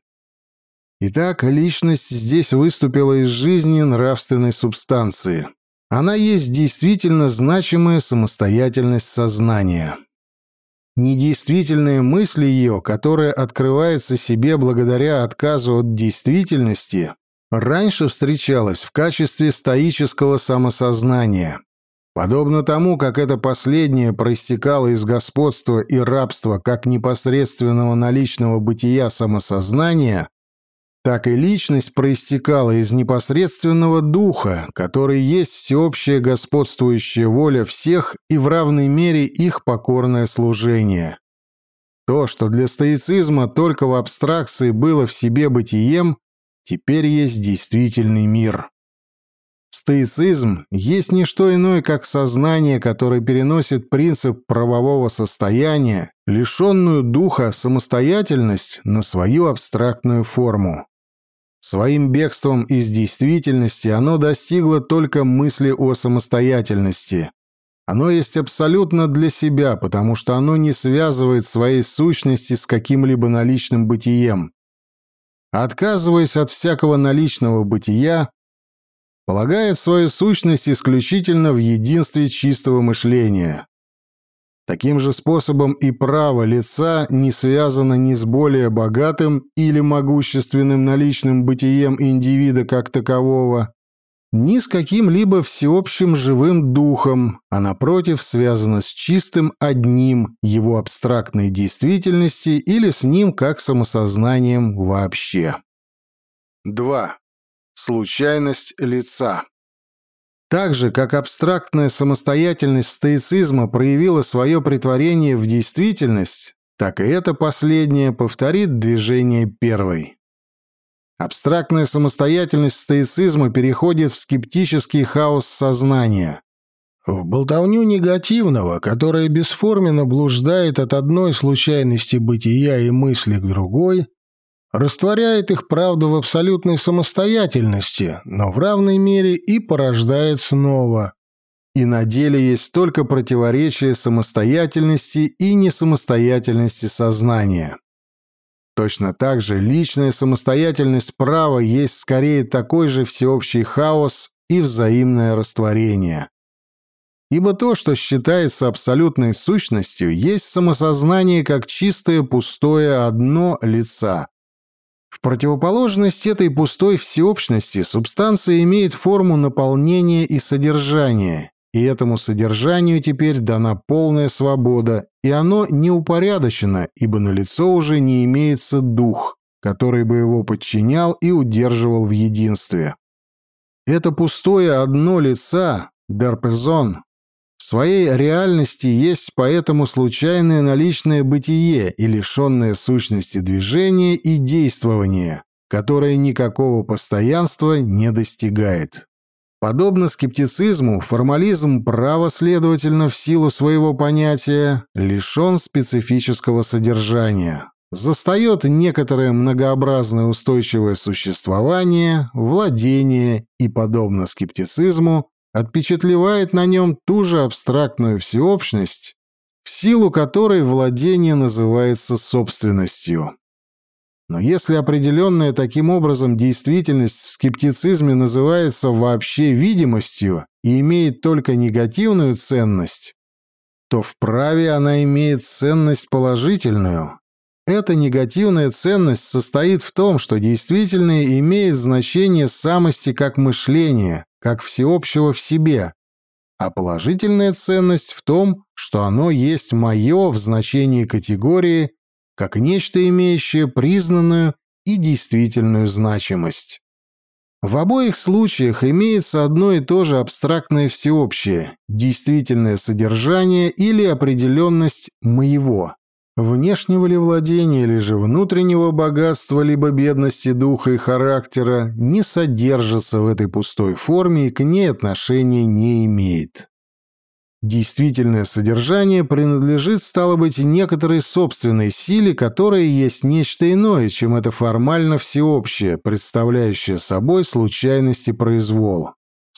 Итак, личность здесь выступила из жизни нравственной субстанции. Она есть действительно значимая самостоятельность сознания. Недействительная мысль ее, которая открывается себе благодаря отказу от действительности, раньше встречалась в качестве стоического самосознания. Подобно тому, как это последнее проистекало из господства и рабства как непосредственного наличного бытия самосознания, так и личность проистекала из непосредственного духа, который есть всеобщая господствующая воля всех и в равной мере их покорное служение. То, что для стоицизма только в абстракции было в себе бытием, теперь есть действительный мир. Стоицизм есть не что иное, как сознание, которое переносит принцип правового состояния, лишенную духа самостоятельность, на свою абстрактную форму. Своим бегством из действительности оно достигло только мысли о самостоятельности. Оно есть абсолютно для себя, потому что оно не связывает своей сущности с каким-либо наличным бытием. Отказываясь от всякого наличного бытия, полагает свою сущность исключительно в единстве чистого мышления. Таким же способом и право лица не связано ни с более богатым или могущественным наличным бытием индивида как такового, ни с каким-либо всеобщим живым духом, а напротив связано с чистым одним его абстрактной действительности или с ним как самосознанием вообще. 2. Случайность лица. Так же, как абстрактная самостоятельность стоицизма проявила свое притворение в действительность, так и это последнее повторит движение первой. Абстрактная самостоятельность стоицизма переходит в скептический хаос сознания, в болтовню негативного, которая бесформенно блуждает от одной случайности бытия и мысли к другой, растворяет их правду в абсолютной самостоятельности, но в равной мере и порождает снова. И на деле есть только противоречие самостоятельности и несамостоятельности сознания. Точно так же личная самостоятельность права есть скорее такой же всеобщий хаос и взаимное растворение. Ибо то, что считается абсолютной сущностью, есть самосознание как чистое пустое одно лица, в противоположность этой пустой всеобщности субстанция имеет форму наполнения и содержания, и этому содержанию теперь дана полная свобода, и оно не упорядочено, ибо на лицо уже не имеется дух, который бы его подчинял и удерживал в единстве. Это пустое одно лица, Дерпезон, в своей реальности есть поэтому случайное наличное бытие и лишенное сущности движения и действования, которое никакого постоянства не достигает. Подобно скептицизму, формализм права, следовательно, в силу своего понятия, лишен специфического содержания, застает некоторое многообразное устойчивое существование, владение и, подобно скептицизму, отпечатлевает на нем ту же абстрактную всеобщность, в силу которой владение называется собственностью. Но если определенная таким образом действительность в скептицизме называется вообще видимостью и имеет только негативную ценность, то в праве она имеет ценность положительную. Эта негативная ценность состоит в том, что действительное имеет значение самости как мышления, как всеобщего в себе, а положительная ценность в том, что оно есть мое в значении категории, как нечто имеющее признанную и действительную значимость. В обоих случаях имеется одно и то же абстрактное всеобщее, действительное содержание или определенность «моего». Внешнего ли владения или же внутреннего богатства, либо бедности духа и характера, не содержится в этой пустой форме и к ней отношения не имеет. Действительное содержание принадлежит, стало быть, некоторой собственной силе, которая есть нечто иное, чем это формально всеобщее, представляющее собой случайность и произвол.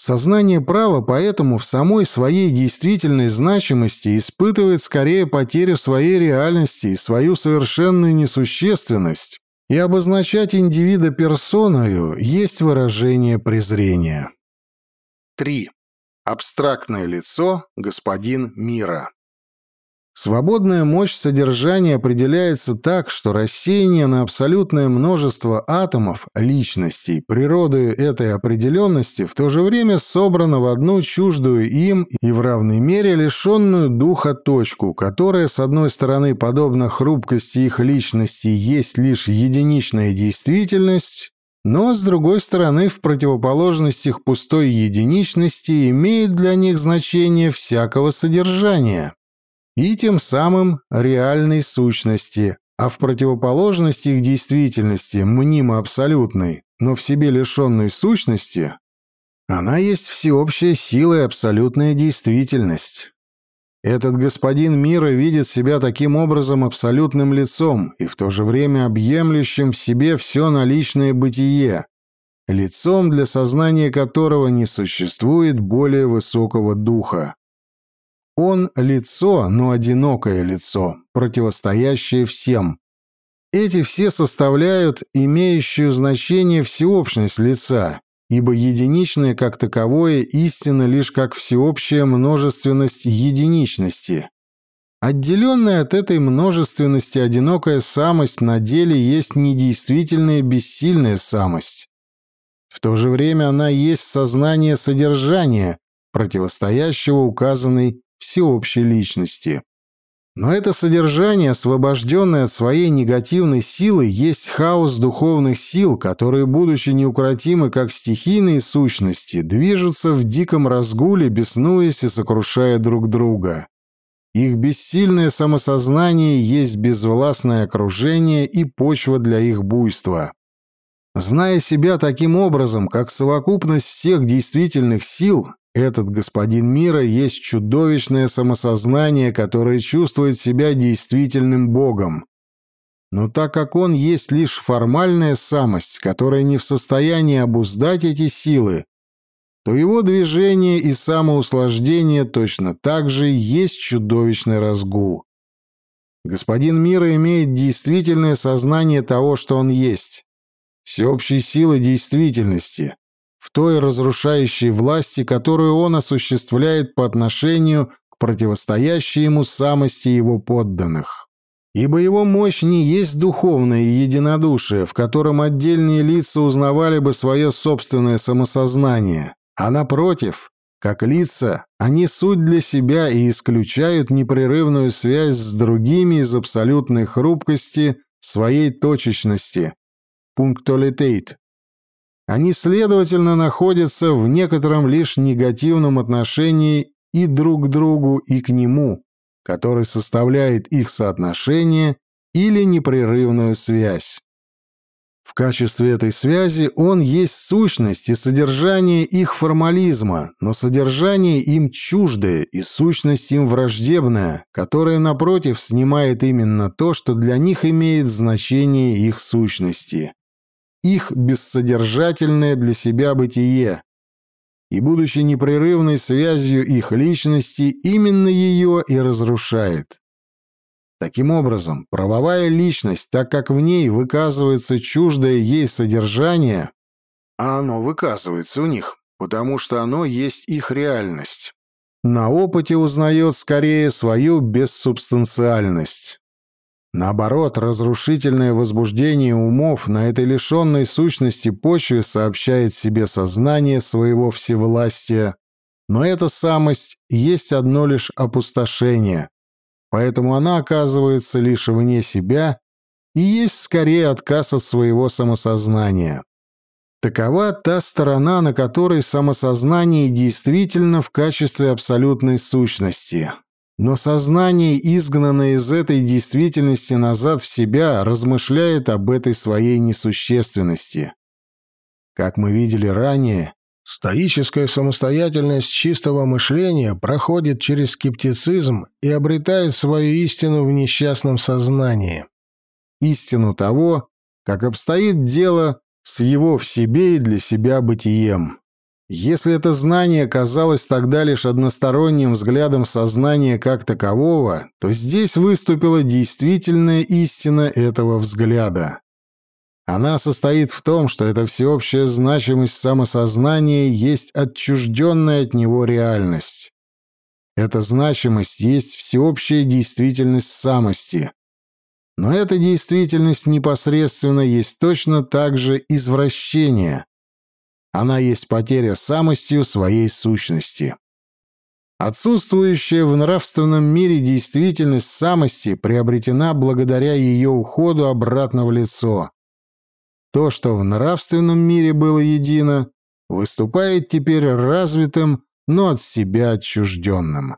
Сознание права поэтому в самой своей действительной значимости испытывает скорее потерю своей реальности и свою совершенную несущественность, и обозначать индивида персоною есть выражение презрения. 3. Абстрактное лицо – господин мира. Свободная мощь содержания определяется так, что рассеяние на абсолютное множество атомов, личностей, природою этой определенности в то же время собрано в одну чуждую им и в равной мере лишенную духа точку, которая, с одной стороны, подобно хрупкости их личности, есть лишь единичная действительность, но, с другой стороны, в противоположность их пустой единичности имеет для них значение всякого содержания и тем самым реальной сущности, а в противоположность их действительности, мнимо абсолютной, но в себе лишенной сущности, она есть всеобщая сила и абсолютная действительность. Этот господин мира видит себя таким образом абсолютным лицом и в то же время объемлющим в себе все наличное бытие, лицом, для сознания которого не существует более высокого духа. Он — лицо, но одинокое лицо, противостоящее всем. Эти все составляют имеющую значение всеобщность лица, ибо единичное как таковое истина лишь как всеобщая множественность единичности. Отделенная от этой множественности одинокая самость на деле есть недействительная бессильная самость. В то же время она есть сознание содержания, противостоящего указанной всеобщей личности. Но это содержание, освобожденное от своей негативной силы, есть хаос духовных сил, которые, будучи неукротимы как стихийные сущности, движутся в диком разгуле, беснуясь и сокрушая друг друга. Их бессильное самосознание есть безвластное окружение и почва для их буйства. Зная себя таким образом, как совокупность всех действительных сил, этот господин мира есть чудовищное самосознание, которое чувствует себя действительным богом. Но так как он есть лишь формальная самость, которая не в состоянии обуздать эти силы, то его движение и самоуслаждение точно так же есть чудовищный разгул. Господин мира имеет действительное сознание того, что он есть, всеобщей силы действительности, в той разрушающей власти, которую он осуществляет по отношению к противостоящей ему самости его подданных. Ибо его мощь не есть духовное единодушие, в котором отдельные лица узнавали бы свое собственное самосознание, а напротив, как лица, они суть для себя и исключают непрерывную связь с другими из абсолютной хрупкости своей точечности, пунктуалитейт, они, следовательно, находятся в некотором лишь негативном отношении и друг к другу, и к нему, который составляет их соотношение или непрерывную связь. В качестве этой связи он есть сущность и содержание их формализма, но содержание им чуждое и сущность им враждебная, которая, напротив, снимает именно то, что для них имеет значение их сущности их бессодержательное для себя бытие, и, будучи непрерывной связью их личности, именно ее и разрушает. Таким образом, правовая личность, так как в ней выказывается чуждое ей содержание, а оно выказывается у них, потому что оно есть их реальность, на опыте узнает скорее свою бессубстанциальность. Наоборот, разрушительное возбуждение умов на этой лишенной сущности почве сообщает себе сознание своего всевластия, но эта самость есть одно лишь опустошение, поэтому она оказывается лишь вне себя и есть скорее отказ от своего самосознания. Такова та сторона, на которой самосознание действительно в качестве абсолютной сущности, Но сознание, изгнанное из этой действительности назад в себя, размышляет об этой своей несущественности. Как мы видели ранее, стоическая самостоятельность чистого мышления проходит через скептицизм и обретает свою истину в несчастном сознании. Истину того, как обстоит дело с его в себе и для себя бытием. Если это знание казалось тогда лишь односторонним взглядом сознания как такового, то здесь выступила действительная истина этого взгляда. Она состоит в том, что эта всеобщая значимость самосознания есть отчужденная от него реальность. Эта значимость есть всеобщая действительность самости. Но эта действительность непосредственно есть точно так же извращение – она есть потеря самостью своей сущности. Отсутствующая в нравственном мире действительность самости приобретена благодаря ее уходу обратно в лицо. То, что в нравственном мире было едино, выступает теперь развитым, но от себя отчужденным.